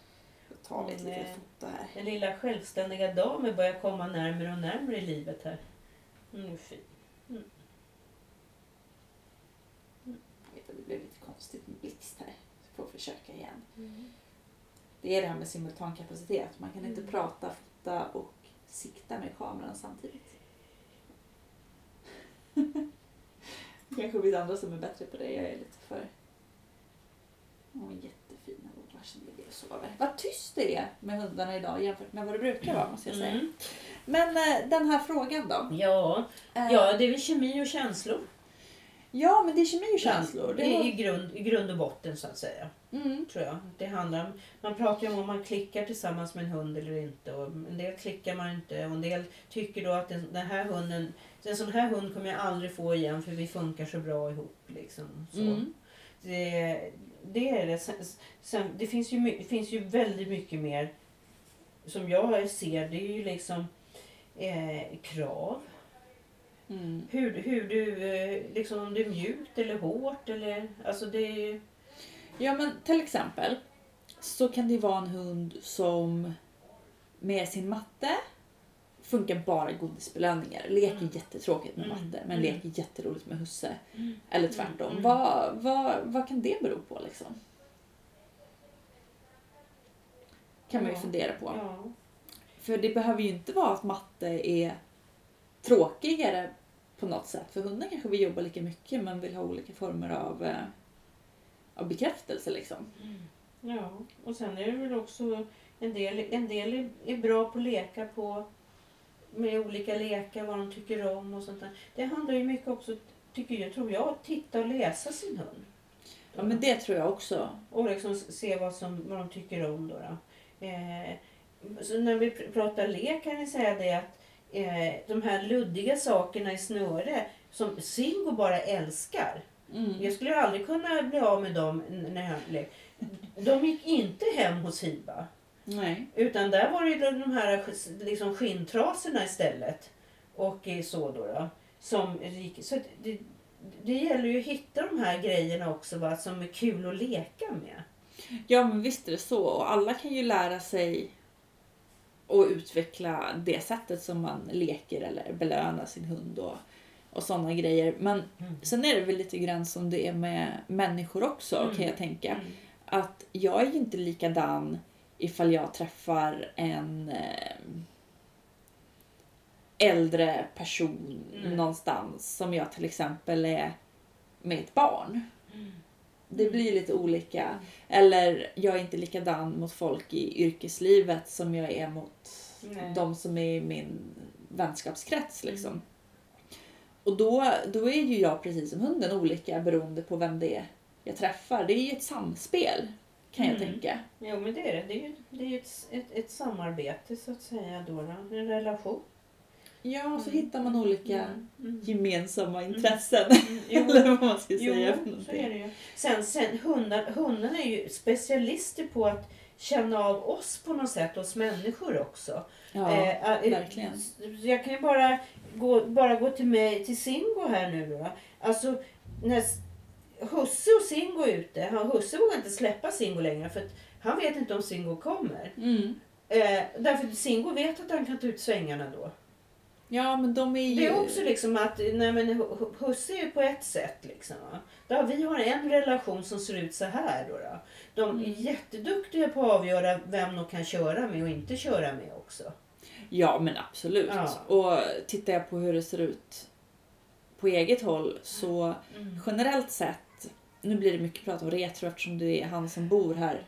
Jag tar ett litet foto här. Den lilla självständiga damen börjar komma närmare och närmare i livet här. Fin. Jag vet att det blev lite konstigt med blixt här. Så får försöka igen. Det är det här med simultankapacitet. Man kan inte Mm. prata, fota och sikta med kameran samtidigt. *laughs* det kanske finns andra som är bättre på det. Jag är lite för... Hon är jättefin och varsin ligger och sover. Vad tyst det är med hundarna idag jämfört med vad det brukar vara måste jag säga. Mm. Men eh, den här frågan då? Ja, Eh, ja, det är väl kemi och känslor. ja, men det är kemi och känslor. Det I, i, grund, I grund och botten så att säga. mm. tror jag. Det handlar om, man pratar ju om om man klickar tillsammans med en hund eller inte. Och en del klickar man inte och en del tycker då att den, den här hunden, en sån här hund kommer jag aldrig få igen för vi funkar så bra ihop. Liksom. Så. Mm. Det, det är det. Sen, sen, det finns ju, finns ju väldigt mycket mer som jag ser. Det är ju liksom eh, krav. Mm. Hur, hur du, eh, liksom om det är mjukt eller hårt eller, alltså det är ju... Ja men till exempel så kan det vara en hund som med sin matte funkar bara godisbelöningar. Leker Mm. jättetråkigt med Mm. matte men Mm. leker jätteroligt med husse. Eller tvärtom. Mm. Vad, vad, vad kan det bero på liksom? Kan man ju fundera på. För det behöver ju inte vara att matte är tråkigare på något sätt. För hunden kanske vill jobba lika mycket men vill ha olika former av, eh, av bekräftelse liksom. Ja, och sen är det väl också en del, en del är, är bra på att leka på med olika lekar, vad de tycker om och sånt där. Det handlar ju mycket också, tycker jag, tror jag, att titta och läsa sin hund. Ja men det tror jag också. Och liksom se vad, som, vad de tycker om då. då. Eh, så när vi pr- pratar lek kan jag säga det att eh, de här luddiga sakerna i snöre som Singo bara älskar. Mm. Jag skulle aldrig kunna bli av med dem när jag lek. De gick inte hem hos Hiba. Nej. Utan där var det de här liksom skinntrasorna istället. Och eh, så då. då som gick, så det, det gäller ju att hitta de här grejerna också va, som är kul att leka med. Ja men visst är det så. Och alla kan ju lära sig och utveckla det sättet som man leker eller belönar sin hund och, och sådana grejer. Men sen är det väl lite grann som det är med människor också Mm. kan jag tänka. Mm. Att jag är ju inte likadan ifall jag träffar en eh, äldre person Mm. någonstans som jag till exempel är med ett barn. Mm. Det blir lite olika. Eller jag är inte likadan mot folk i yrkeslivet som jag är mot Nej. de som är i min vänskapskrets. Liksom. Mm. Och då, då är ju jag precis som hunden olika beroende på vem det är jag träffar. Det är ju ett samspel kan jag Mm. tänka. Jo men det är det. Det är ju, det är ju ett, ett, ett samarbete så att säga. Då, då. En relation. Ja, så Mm. hittar man olika Mm. Mm. gemensamma intressen. Mm. *laughs* Eller vad man ska Jo, säga för så är någonting. det ju. Sen, sen hundar, hundarna är ju specialister på att känna av oss på något sätt, oss människor också. Ja, Eh, eh, verkligen. Jag kan ju bara gå, bara gå till mig, till Singo här nu då. Alltså, när Husse och Singo är ute. han- Husse vågar inte släppa Singo längre för att han vet inte om Singo kommer. Mm. Eh, därför att Singo vet att han kan ta ut svängarna då. Ja, men de är ju... Det är också liksom att nej men, Hu- Hu- Husse är på ett sätt. Liksom, va. Där vi har en relation som ser ut så här. Då, då. De är Mm. jätteduktiga på att avgöra vem de kan köra med och inte köra med också. Ja, men absolut. Ja. Och tittar jag på hur det ser ut på eget håll så generellt sett, nu blir det mycket prat om retro eftersom det är han som bor här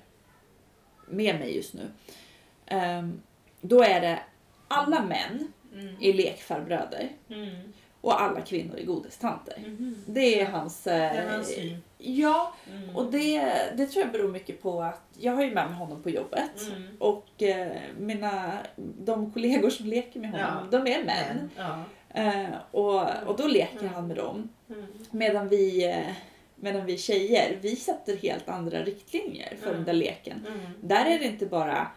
med mig just nu. Ehm, då är det alla män Mm. är lekfarbröder Mm. och alla kvinnor är godistanter. Mhm. Det är hans... Det eh, är hans. Ja, Mm. och det, det tror jag beror mycket på att jag har ju med mig honom på jobbet. Mm. Och eh, mina, de kollegor som leker med honom, Ja. de är män. Ja. Eh, och, och då leker Mm. han med dem. Mm. Medan vi, eh, medan vi tjejer, vi sätter helt andra riktlinjer för Mm. den där leken. Mm. Där är det inte bara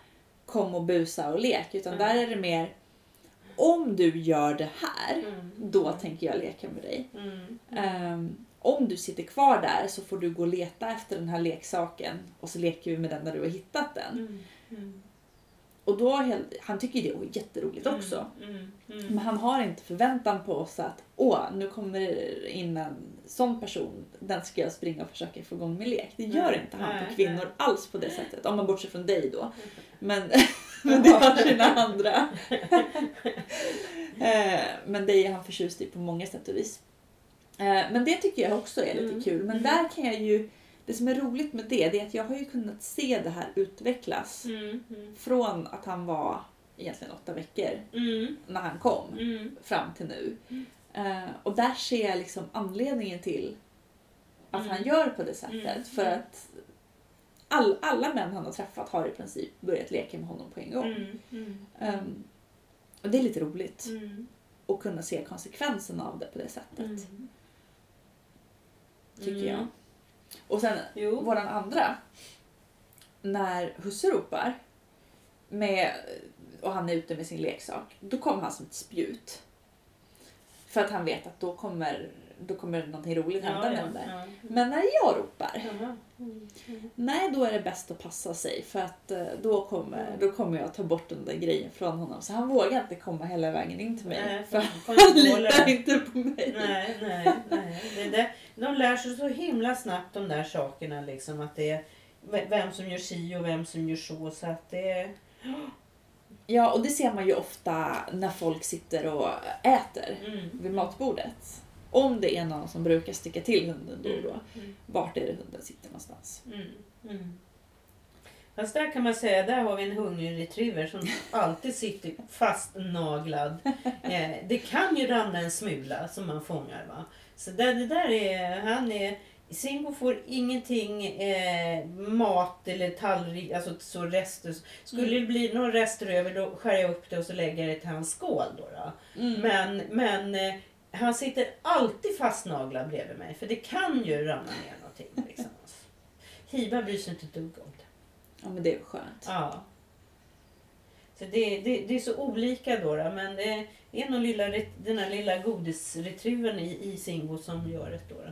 kom och busa och lek, utan Mm. där är det mer om du gör det här, Mm. då tänker jag leka med dig. Mm. Ehm, om du sitter kvar där så får du gå och leta efter den här leksaken och så leker vi med den när du har hittat den. Mm. Mm. Och då, han tycker det är jätteroligt också. Mm. Mm. Men han har inte förväntan på oss att åh, nu kommer in en sån person, den ska jag springa och försöka få igång med lek. Det gör inte han nej, på kvinnor nej. alls på det sättet. Om man bortser från dig då. *laughs* Men, *laughs* men det har sina andra. *laughs* Eh, men dig är han förtjust i på många sätt och vis. Eh, Men det tycker jag också är lite Mm. kul. Men Mm. där kan jag ju, det som är roligt med det, det är att jag har ju kunnat se det här utvecklas. Mm. Mm. Från att han var egentligen åtta veckor Mm. när han kom Mm. fram till nu. Mm. Eh, och där ser jag liksom anledningen till att Mm. han gör på det sättet. Mm. För att all, alla män han har träffat har i princip börjat leka med honom på en gång. Mm. Mm. Ehm, och det är lite roligt Mm. att kunna se konsekvenserna av det på det sättet. Mm. Tycker Mm. jag. Och sen Jo. våran andra. När husse ropar med, och han är ute med sin leksak. Då kommer han som ett spjut. För att han vet att då kommer, då kommer någonting roligt hända med den där. ja. Men när jag ropar. Mm. Mm. nej då är det bäst att passa sig för att eh, då kommer, då kommer jag ta bort den där grejen från honom. Så han vågar inte komma hela vägen in till mig. Nej, för får han litar inte på mig. Nej, nej, nej. Det, det, de lär sig så himla snabbt de där sakerna liksom att det är vem som gör si och vem som gör så. Så att det Ja, och det ser man ju ofta när folk sitter och äter mm. vid matbordet. Om det är någon som brukar sticka till hunden då och då. Mm. Vart är det hunden sitter någonstans? Mm. Mm. Fast där kan man säga, där har vi en hungrig retriever som alltid sitter fastnaglad. *laughs* Eh, det kan ju ramla en smula som man fångar. Va? Så där, det där är, han är, Singo får ingenting eh, mat eller tallrik, alltså så rester. Skulle Mm. det bli några rester över då skär jag upp det och så lägger jag det till hans skål. Då, då. Mm. Men, men eh, han sitter alltid fastnaglad bredvid mig för det kan ju ramla ner någonting. Liksom. Hiva bryr sig inte ett dugg om det. Ja, men det är skönt. Ja. Så det, det, det är så olika då, då men det är nog lilla, den här lilla godisretrievern i, i Singo som gör det då.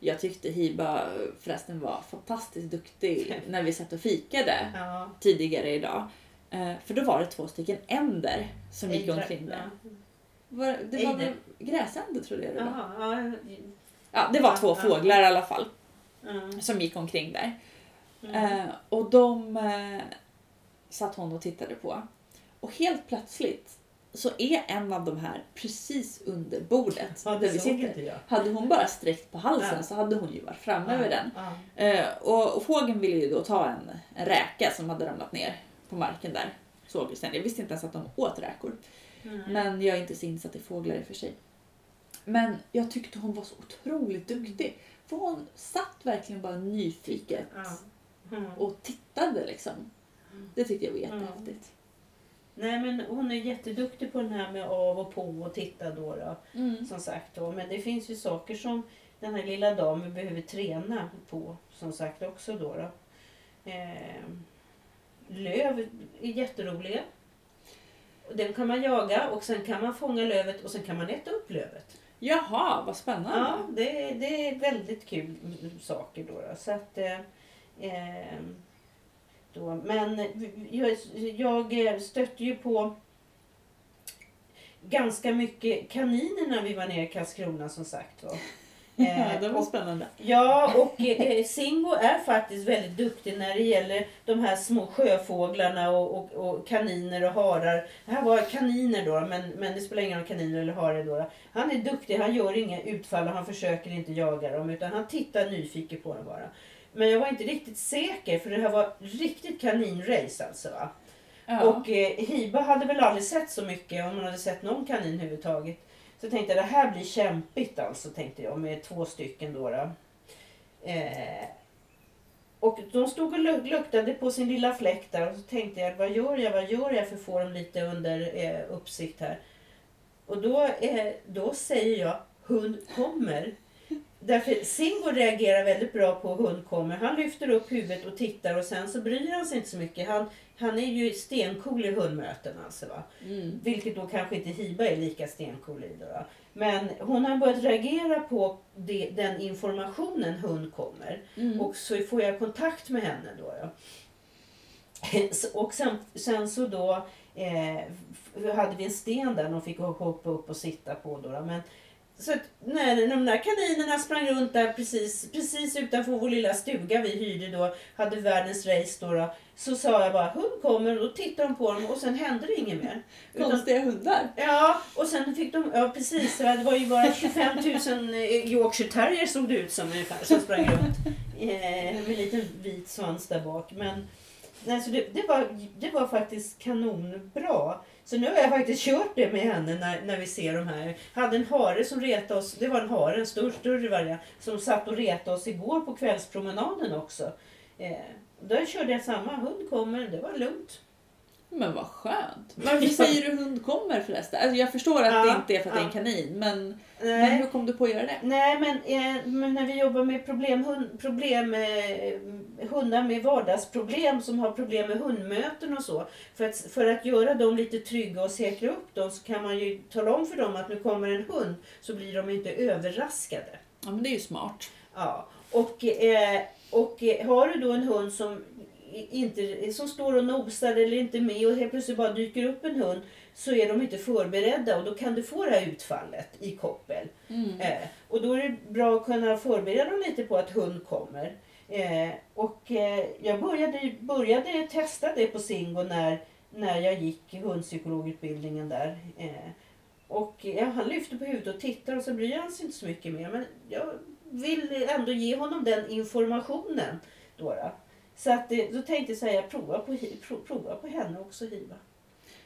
Jag tyckte Hiba förresten var fantastiskt duktig *laughs* när vi satt och fikade Ja. tidigare idag. Eh, För då var det två stycken änder som gick omkring där. Var, det var väl gräsänder trodde jag det var. Ja. Det var två fåglar i alla fall som gick omkring där. Mm. Eh, och de eh, satt hon och tittade på. Och helt plötsligt så är en av de här precis under bordet Ja, där vi sitter. Hade hon bara sträckt på halsen Ja. så hade hon ju varit framme vid den. Ja. Eh, och, och fågeln ville ju då ta en, en räka som hade ramlat ner på marken där. Såg jag sen. Jag visste inte ens att de åt räkor. Mm. Men jag är inte så insatt i fåglar i och för sig. Men jag tyckte hon var så otroligt duktig. För hon satt verkligen bara nyfiket Ja. Mm. och tittade liksom. Det tyckte jag var Mm. Nej men hon är jätteduktig på den här med av och på och titta då. då. Mm. Som sagt då. Men det finns ju saker som den här lilla damen behöver träna på. Som sagt också då. då. Eh, löv är jätteroliga. den kan man jaga och sen kan man fånga lövet och sen kan man äta upp lövet. Jaha, vad spännande. Ja, det, det är väldigt kul saker då. då. Så att, eh, eh, då, men jag, jag stötte ju på ganska mycket kaniner när vi var nere i Karlskrona som sagt var. *laughs* Ja, det var och- spännande. Ja, och eh, Singo är faktiskt väldigt duktig när det gäller de här små sjöfåglarna och, och, och kaniner och harar. Det här var kaniner då, men, men det spelar ingen roll kaniner eller hare då. Han är duktig, han gör inga utfall och han försöker inte jaga dem utan han tittar nyfiket på dem bara. Men jag var inte riktigt säker för det här var riktigt kaninrace alltså. Va? Ja. Och eh, Hiba hade väl aldrig sett så mycket om hon hade sett någon kanin överhuvudtaget. Så tänkte jag det här blir kämpigt alltså tänkte jag med två stycken då. då. Eh, och de stod och luk- luktade på sin lilla fläkt där och så tänkte jag vad gör jag, vad gör jag för att få dem lite under eh, uppsikt här. Och då, eh, då säger jag hund kommer. Därför Singo reagerar väldigt bra på hund kommer. Han lyfter upp huvudet och tittar och sen så bryr han sig inte så mycket. Han, han är ju stencool i hundmöten alltså. Va? Mm. Vilket då kanske inte Hiba är lika stencool i. Då, då. Men hon har börjat reagera på det, den informationen hund kommer. Mm. Och så får jag kontakt med henne då. Ja. *laughs* Och sen, sen så då eh, hade vi en sten där de fick hoppa upp och sitta på. Då, då. Men, så när de där kaninerna sprang runt där precis, precis utanför vår lilla stuga vi hyrde då, hade världens race då, då så sa jag bara hund kommer och då tittade de på dem och sen hände det inget mer. Utan, Konstiga hundar. Ja, och sen fick de, ja precis, det var ju bara 25 000 Yorkshire terrier såg det ut som ungefär som sprang runt. Eh, med en liten vit svans där bak. Men alltså det, det, var, det var faktiskt kanonbra. Så nu har jag faktiskt kört det med henne när, när vi ser de här. Jag hade en hare som retade oss, det var en hare, en stor, större variant, som satt och retade oss igår på kvällspromenaden också. Eh, där körde jag samma, hund kommer, det var lugnt. Men vad skönt. Varför säger du hund kommer förresten? Alltså jag förstår att Ja, det inte är för att det är en ja. kanin, men, men hur kom du på att göra det? Nej, men, eh, men när vi jobbar med problemhund, problem, eh, hundar med vardagsproblem som har problem med hundmöten och så. För att, för att göra dem lite trygga och säkra upp dem så kan man ju tala om för dem att nu kommer en hund så blir de inte överraskade. Ja men det är ju smart. Ja. Och, eh, och eh, har du då en hund som, inte, som står och nosar eller inte med och helt plötsligt bara dyker upp en hund så är de inte förberedda och då kan du få det här utfallet i koppel. Mm. Eh, och då är det bra att kunna förbereda dem lite på att hund kommer. Eh, och eh, jag började, började testa det på Singo när, när jag gick hundpsykologutbildningen där. Eh, och ja, han lyfte på huvudet och tittade och så bryr han sig inte så mycket mer. Men jag vill ändå ge honom den informationen. Då, då. Så att, eh, då tänkte jag säga prova på, pro, prova på henne också Hiva.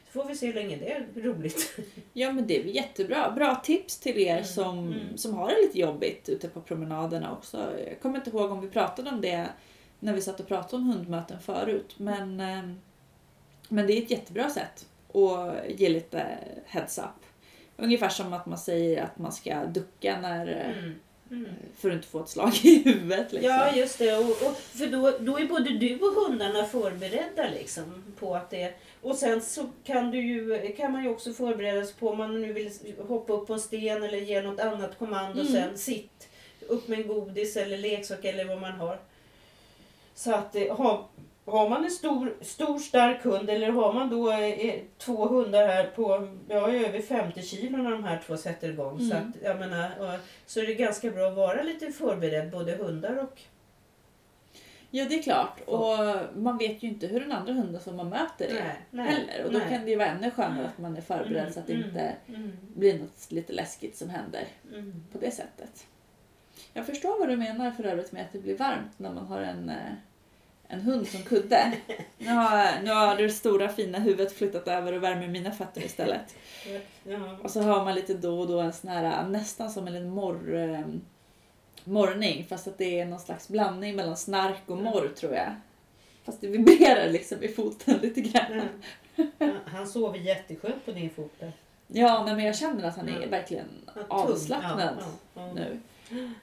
Så får vi se hur länge det är roligt. *laughs* Ja men det är jättebra. Bra tips till er Mm, som, mm. som har det lite jobbigt ute på promenaderna också. Jag kommer inte ihåg om vi pratade om det när vi satt och pratade om hundmöten förut. Men, eh, men det är ett jättebra sätt att ge lite heads up. Ungefär som att man säger att man ska ducka när, Mm. Mm. för att inte få ett slag i huvudet. Liksom. Ja, just det. Och, och, för då, då är både du och hundarna förberedda liksom, på att det Och sen så kan, du ju, kan man ju också förbereda sig på om man nu vill hoppa upp på en sten eller ge något annat kommando Mm. sen. Sitt upp med en godis eller leksak eller vad man har. Så att eh, har, man en stor, stor stark hund eller har man då eh, två hundar här på ja, över 50 kilo när de här två sätter igång. Så, Mm. att, jag menar, så är det ganska bra att vara lite förberedd, både hundar och... Ja det är klart. Och man vet ju inte hur den andra hunden som man möter är Nej, nej, heller. Och då nej. kan det ju vara ännu skönare att man är förberedd så att det Mm, inte Mm, blir något lite läskigt som händer mm. på det sättet. Jag förstår vad du menar för övrigt med att det blir varmt när man har en, eh, en hund som kudde. Nu har, nu har det stora fina huvudet flyttat över och värmer mina fötter istället. Ja. *laughs* Och så har man lite då och då en sån här nästan som en morr, eh, morrning fast att det är någon slags blandning mellan snark och morr tror jag. Fast det vibrerar liksom i foten *laughs* lite grann. Ja, Han sover jätteskönt på din fot. Ja, men jag känner att han är Ja. verkligen avslappnad nu.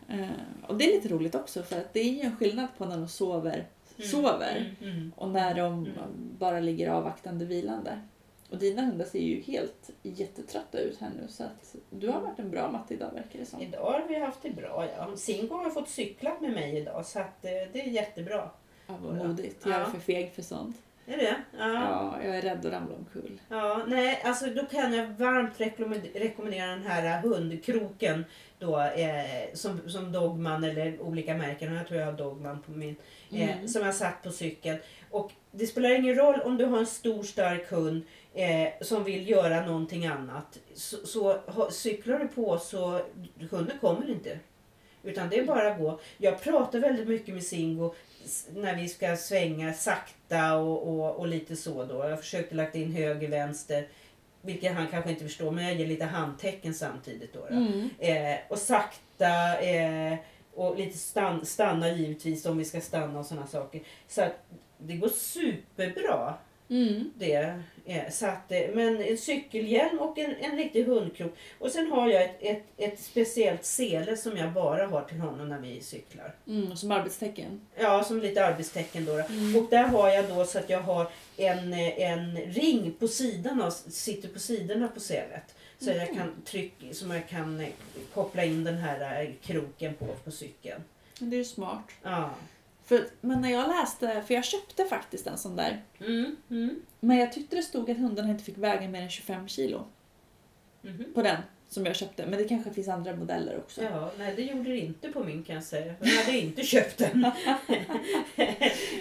Eh, och det är lite roligt också för att det är ju en skillnad på när de sover, Mm, sover mm, mm. och när de Mm. bara ligger avvaktande vilande. Och dina hundar ser ju helt jättetrötta ut här nu så att du har varit en bra matte idag verkar det som. Idag har vi haft det bra. Ja. Singo har fått cykla med mig idag så att, eh, det är jättebra. Ja, vad modigt. Jag är Ja. för feg för sånt. Är det? Ja. Ja, jag är rädd att ramla omkull. Ja, nej, alltså då kan jag varmt rekommend- rekommendera den här hundkroken då, eh, som, som Dogman eller olika märken. Jag tror jag har Dogman på min. Eh, Mm. Som jag satt på cykeln. Och det spelar ingen roll om du har en stor stark hund eh, som vill göra någonting annat. Så, så ha, cyklar du på så hunden kommer inte. Utan det är bara att gå. Jag pratar väldigt mycket med Singo när vi ska svänga sakta och, och, och lite så då. Jag försökte lagt in höger, vänster. Vilket han kanske inte förstår men jag ger lite handtecken samtidigt då. då. Mm. Eh, och sakta eh, och lite stan, stanna givetvis om vi ska stanna och sådana saker. Så att det går superbra. Mm. Det, eh, så att, eh, men en cykelhjälm och en, en riktig hundkrok. Och sen har jag ett, ett, ett speciellt sele som jag bara har till honom när vi cyklar. Mm. Som arbetstecken. Ja, som lite arbetstecken då. Mm. Och där har jag då så att jag har en, eh, en ring på sidan av, sitter på sidorna på selet. Så jag Mhm. kan trycka, som jag kan eh, koppla in den här kroken på, på cykeln. Det är ju smart. Ja. För, men när jag läste, för jag köpte faktiskt en sån där. Mm, mm, Men jag tyckte det stod att hundarna inte fick väga mer än 25 kilo. mhm. På den som jag köpte. Men det kanske finns andra modeller också. Ja, nej det gjorde det inte på min kan jag säga. Jag hade inte köpt den. *laughs*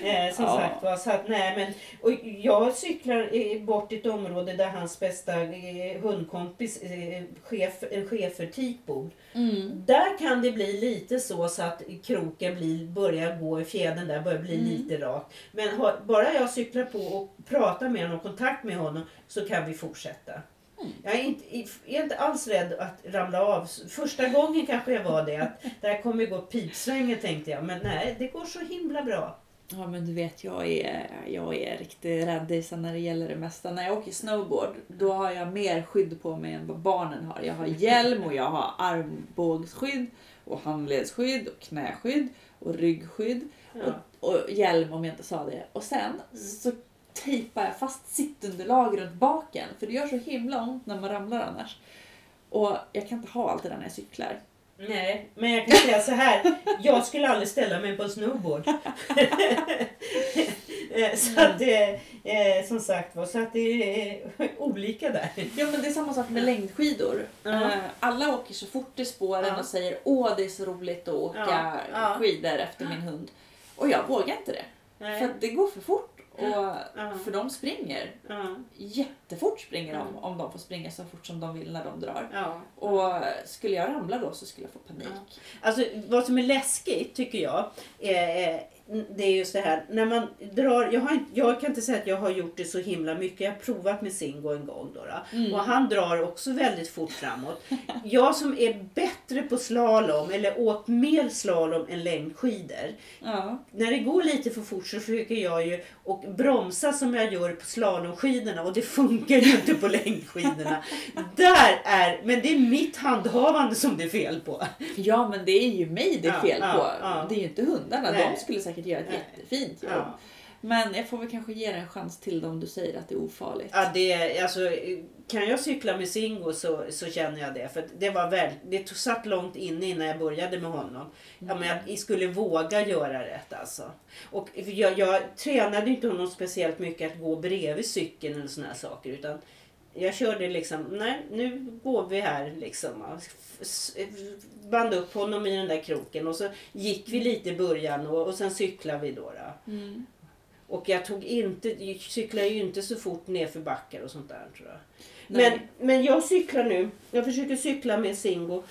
eh, som Ja. sagt var. Så att, nej, men, och jag cyklar bort till ett område där hans bästa eh, hundkompis, eh, chef, chefertik bor. Mm. Där kan det bli lite så, så att kroken blir, börjar gå i fjädern där, börjar bli Mm. lite rak. Men har, bara jag cyklar på och pratar med honom, kontakt med honom, så kan vi fortsätta. Mm. Jag är inte, är inte alls rädd att ramla av. Första gången kanske jag var det, att det här kommer gå pipsvängen tänkte jag. Men nej, det går så himla bra. Ja men du vet jag är, jag är riktigt rädd när det gäller det mesta. När jag åker snowboard då har jag mer skydd på mig än vad barnen har. Jag har hjälm och jag har armbågsskydd och handledsskydd och knäskydd och ryggskydd Ja. och hjälm om jag inte sa det. Och sen så tejpar jag fast sittunderlag runt baken för det gör så himla ont när man ramlar annars. Och jag kan inte ha allt det där när jag cyklar. Nej, men jag kan säga så här. Jag skulle aldrig ställa mig på en snowboard. *laughs* Eh, så att det, eh, som sagt var, så att det är olika där. Ja men det är samma sak med längdskidor. Eh, Alla åker så fort i spåren Ja. och säger åh det är så roligt att åka ja. skidor efter min hund. Och jag vågar inte det. För att det går för fort. Och. För de springer. Jättefort springer de om de får springa så fort som de vill när de drar. Och skulle jag ramla då så skulle jag få panik. Alltså vad som är läskigt tycker jag. Det är just det här när man drar. Jag, har jag kan inte säga att jag har gjort det så himla mycket. Jag har provat med Singo en gång. Då, då. Mm. Och han drar också väldigt fort framåt. Jag som är bättre på slalom eller åkt mer slalom än längdskidor. Ja. När det går lite för fort så försöker jag ju och bromsa som jag gör på slalomskidorna och det *laughs* funkar ju inte på längdskidorna. Där är, men det är mitt handhavande som det är fel på. ja men det är ju mig det är fel ja, på. ja. Det är ju inte hundarna. Nej. De skulle säkert göra ett Nej. jättefint jobb. Ja. Men jag får väl kanske ge det en chans till dem om du säger att det är ofarligt. Ja, det, alltså, kan jag cykla med Singo så, så känner jag det. För det, var väl, det satt långt inne innan jag började med honom. Ja, men jag skulle våga göra rätt alltså. Och jag, jag tränade inte honom speciellt mycket att gå bredvid cykeln eller här saker. Utan jag körde liksom, nej nu går vi här liksom. Band upp honom i den där kroken och så gick vi lite i början och, och sen cyklade vi då. då. Mm. Och jag tog inte, cyklar ju inte så fort nerför backar och sånt där tror jag. Nej. Men, men jag cyklar nu, jag försöker cykla med Singo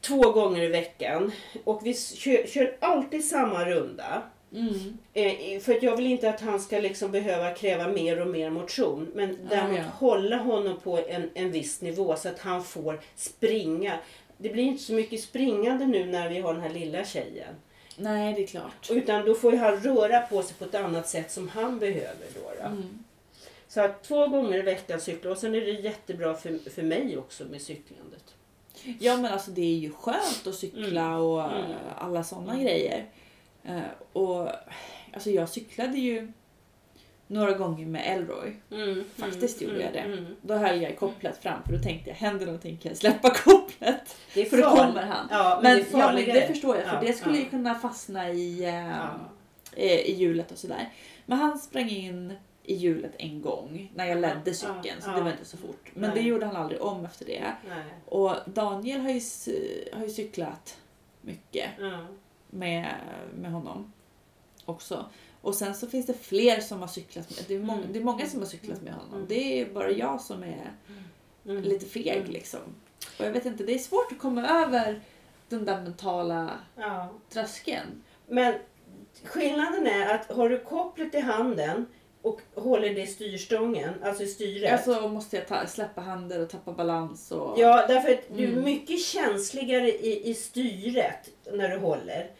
två gånger i veckan. Och vi kör, kör alltid samma runda. Mm. Eh, för att jag vill inte att han ska liksom behöva kräva mer och mer motion. Men däremot ja. hålla honom på en, en viss nivå så att han får springa. Det blir inte så mycket springande nu när vi har den här lilla tjejen. Nej, det är klart. Utan då får ju han röra på sig på ett annat sätt som han behöver. Då, då. Mm. Så att två gånger i veckan cykla och sen är det jättebra för, för mig också med cyklandet. Ja men alltså det är ju skönt att cykla Mm. och Mm. alla sådana grejer. Eh, och alltså jag cyklade ju några gånger med Elroy. Mm, Faktiskt gjorde jag det. Mm. Då höll jag kopplet fram för då tänkte jag händer någonting kan jag släppa kopplet. Det är För då kommer han. Ja, men, Men, det ja, men det förstår jag för Ja, det skulle ju kunna fastna i, eh, i hjulet och sådär. Men han sprang in i hjulet en gång när jag ledde cykeln så det var inte så fort. Men Nej. det gjorde han aldrig om efter det. Nej. Och Daniel har ju, har ju cyklat mycket. Med, med honom också. Och sen så finns det fler som har cyklat med, det är många, Mm. det är många som har cyklat med honom. Mm. Det är bara jag som är Mm. lite feg Mm. liksom. Och jag vet inte, det är svårt att komma över den där mentala Ja. tröskeln. Men skillnaden är att har du kopplet i handen och håller det i styrstången, alltså i styret. Alltså måste jag ta, släppa händer och tappa balans och... Ja, därför att du är Mm. mycket känsligare i, i styret när du håller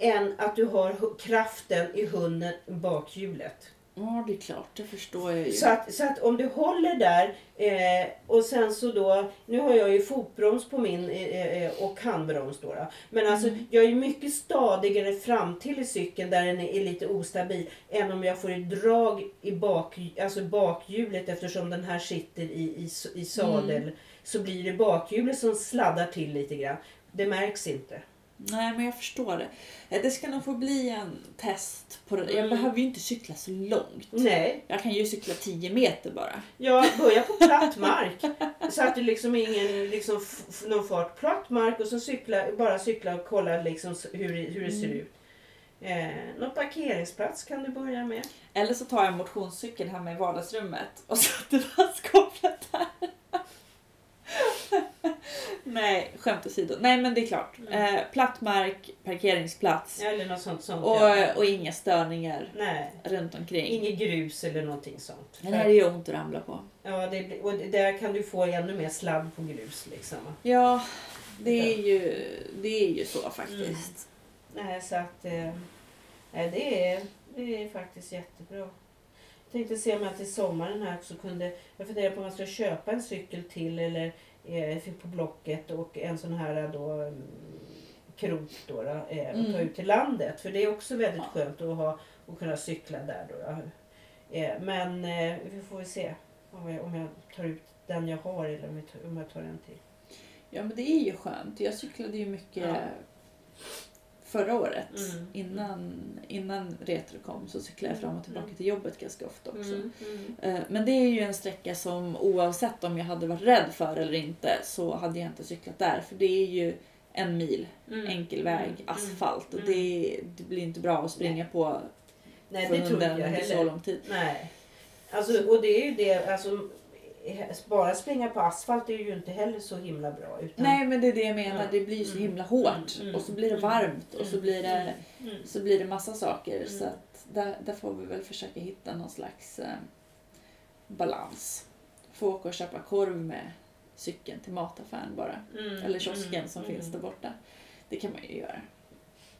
än att du har kraften i hunden bakhjulet. Ja, det är klart, det förstår jag ju. Så att, så att om du håller där eh, och sen så då, nu har jag ju fotbroms på min eh, eh, och handbroms då. då. Men alltså Mm. jag är mycket stadigare fram till i cykeln där den är, lite ostabil än om jag får ett drag i bak, alltså bakhjulet eftersom den här sitter i, i, i sadel. Mm. Så blir det bakhjulet som sladdar till lite grann. Det märks inte. Nej, men jag förstår det. Eh, Det ska nog få bli en test på det. Jag Mm. behöver ju inte cykla så långt. Nej, Jag kan ju cykla 10 meter bara. jag börjar på platt *laughs* mark. Så att det liksom är ingen liksom, någon fart. Platt mark och så cykla, bara cykla och kolla liksom hur, det- hur det ser Mm. ut. Eh, någon parkeringsplats kan du börja med. Eller så tar jag motionscykeln hemma i vardagsrummet och sätter fast kopplet där. Nej, skämt åsido. Nej men det är klart. Mm. Eh, platt mark, parkeringsplats Eller något sånt. sånt och, och inga störningar Nej, runt omkring. inget grus eller någonting sånt. Det här är ju ont att ramla på. Ja, det, och där kan du få ännu mer sladd på grus. Liksom. Ja, det är ju, det är ju så faktiskt. Nej, så att eh, det, är, det är faktiskt jättebra. Jag tänkte se om jag till sommaren här också kunde, jag funderar på om jag ska köpa en cykel till eller eh, på Blocket och en sån här då mm, krok då, då eh, och ta Mm. ut till landet. För det är också väldigt Ja. skönt att ha och kunna cykla där då. då. Eh, men eh, vi får väl se om jag, om jag tar ut den jag har eller om jag tar, om jag tar en till. Ja men det är ju skönt. Jag cyklade ju mycket Ja. Förra året. Mm. Innan, innan Retro kom så cyklade jag fram och tillbaka Mm. till jobbet ganska ofta också. Mm, mm. Eh, Men det är ju en sträcka som oavsett om jag hade varit rädd för eller inte så hade jag inte cyklat där. För det är ju en mil Mm. enkel väg, Mm. asfalt. Och det, det blir inte bra att springa på Nej, för det tror inte jag under så heller. lång tid. Nej. Alltså, och det är ju det, alltså, bara springa på asfalt är ju inte heller så himla bra. Utan, Nej men det är det jag menar, Ja. det blir så Mm. himla hårt. Mm. Och så blir det Mm. varmt och så Mm. blir det, Mm. så blir det massa saker. Mm. Så att där, där får vi väl försöka hitta någon slags eh, balans. Få åka och köpa korv med cykeln till mataffären bara. Mm. Eller kiosken Mm. som Mm. finns där borta. Det kan man ju göra.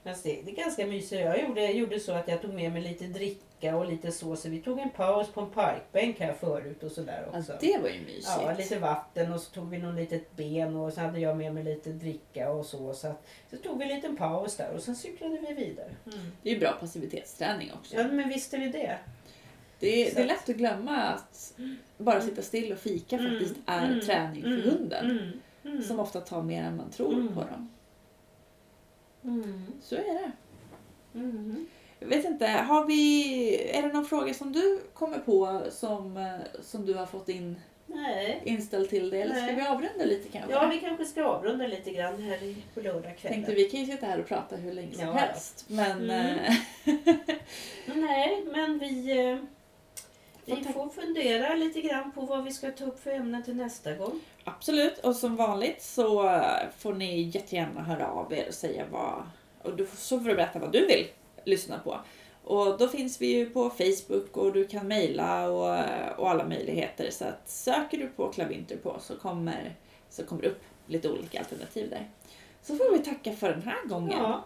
Fast det, det är ganska mysigt. Jag gjorde, gjorde så att jag tog med mig lite dricka och lite så. Så vi tog en paus på en parkbänk här förut och sådär också. Alltså, det var ju mysigt. Ja, lite vatten och så tog vi någon litet ben och så hade jag med mig lite dricka och så. Så, att, så tog vi en liten paus där och sen cyklade vi vidare. Det är ju bra passivitetsträning också. Ja, men visst är det det. Det, är, det är lätt att glömma att bara sitta still och fika Mm. faktiskt är Mm. träning för Mm. hunden. Mm. Mm. Som ofta tar mer än man tror Mm. på dem. Mm. Så är det. Mm. Jag vet inte, har vi, är det någon fråga som du kommer på som, eh, som du har fått in Nej. inställd till dig? Eller ska Nej. vi avrunda lite kanske? Ja, vi kanske ska avrunda lite grann här i- på lördagskvällen. Tänkte vi kan ju sitta här och prata hur länge som Ja, helst. Men Mm. eh, *laughs* Nej, men vi, eh, vi Får fundera lite grann på vad vi ska ta upp för ämnen till nästa gång. absolut, och som vanligt så får ni jättegärna höra av er och säga vad... Och du, så får du berätta vad du vill lyssna på. Och då finns vi ju på Facebook och du kan mejla och, och alla möjligheter. Så att söker du på Klavinter på så kommer, så kommer det upp lite olika alternativ där. Så får vi tacka för den här gången. Ja,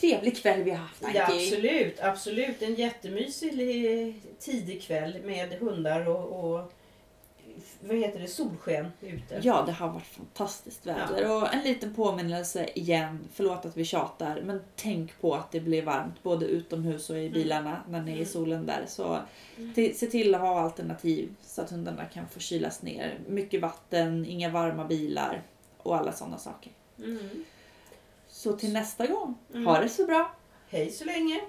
Trevlig kväll vi har haft Anki. ja, absolut, absolut. En jättemysig tidig kväll med hundar och, och vad heter det, solsken ute. Ja, det har varit fantastiskt väder. Och en liten påminnelse igen, förlåt att vi tjatar, men tänk på att det blir varmt både utomhus och i bilarna när ni är i Mm. solen där. Så Mm. se till att ha alternativ så att hundarna kan få kylas ner. Mycket vatten, inga varma bilar och alla sådana saker. Mm. Så till nästa gång, Mm. ha det så bra! Hej så länge!